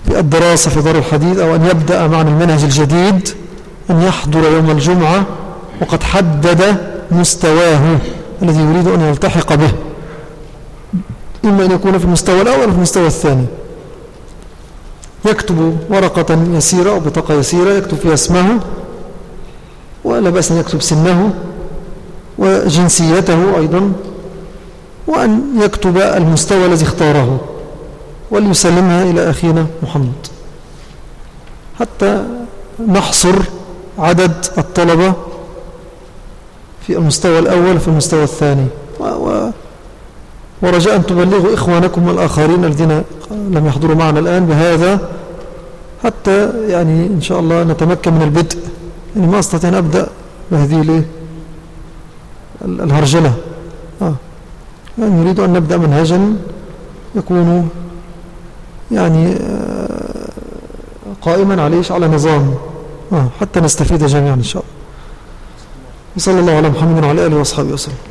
B: في الدراسة في دار الحديث أو أن يبدأ معنا المنهج الجديد أن يحضر يوم الجمعة وقد حدد مستواه الذي يريد أن يلتحق به. إما أن يكون في المستوى الأول أو في المستوى الثاني. يكتب ورقة يسيرة أو بطاقة يسيرة يكتب فيها اسمه ولا بأس أن يكتب سنه وجنسيته أيضا وأن يكتب المستوى الذي اختاره وليسلمها إلى أخينا محمد. حتى نحصر عدد الطلبة في المستوى الأول وفي المستوى الثاني. و و ورجاء أن تبلغوا إخوانكم الآخرين الذين لم يحضروا معنا الآن بهذا حتى يعني إن شاء الله نتمكن من البدء. يعني ما أستطيع أن أبدأ بهذه الهرجلة. آه. يعني نريد أن نبدأ منهجا يكون يعني آه، قائما عليش على نظام. آه. حتى نستفيد جميعا إن شاء الله. وصلى الله على محمد وعلى آله وأصحابه وسلم.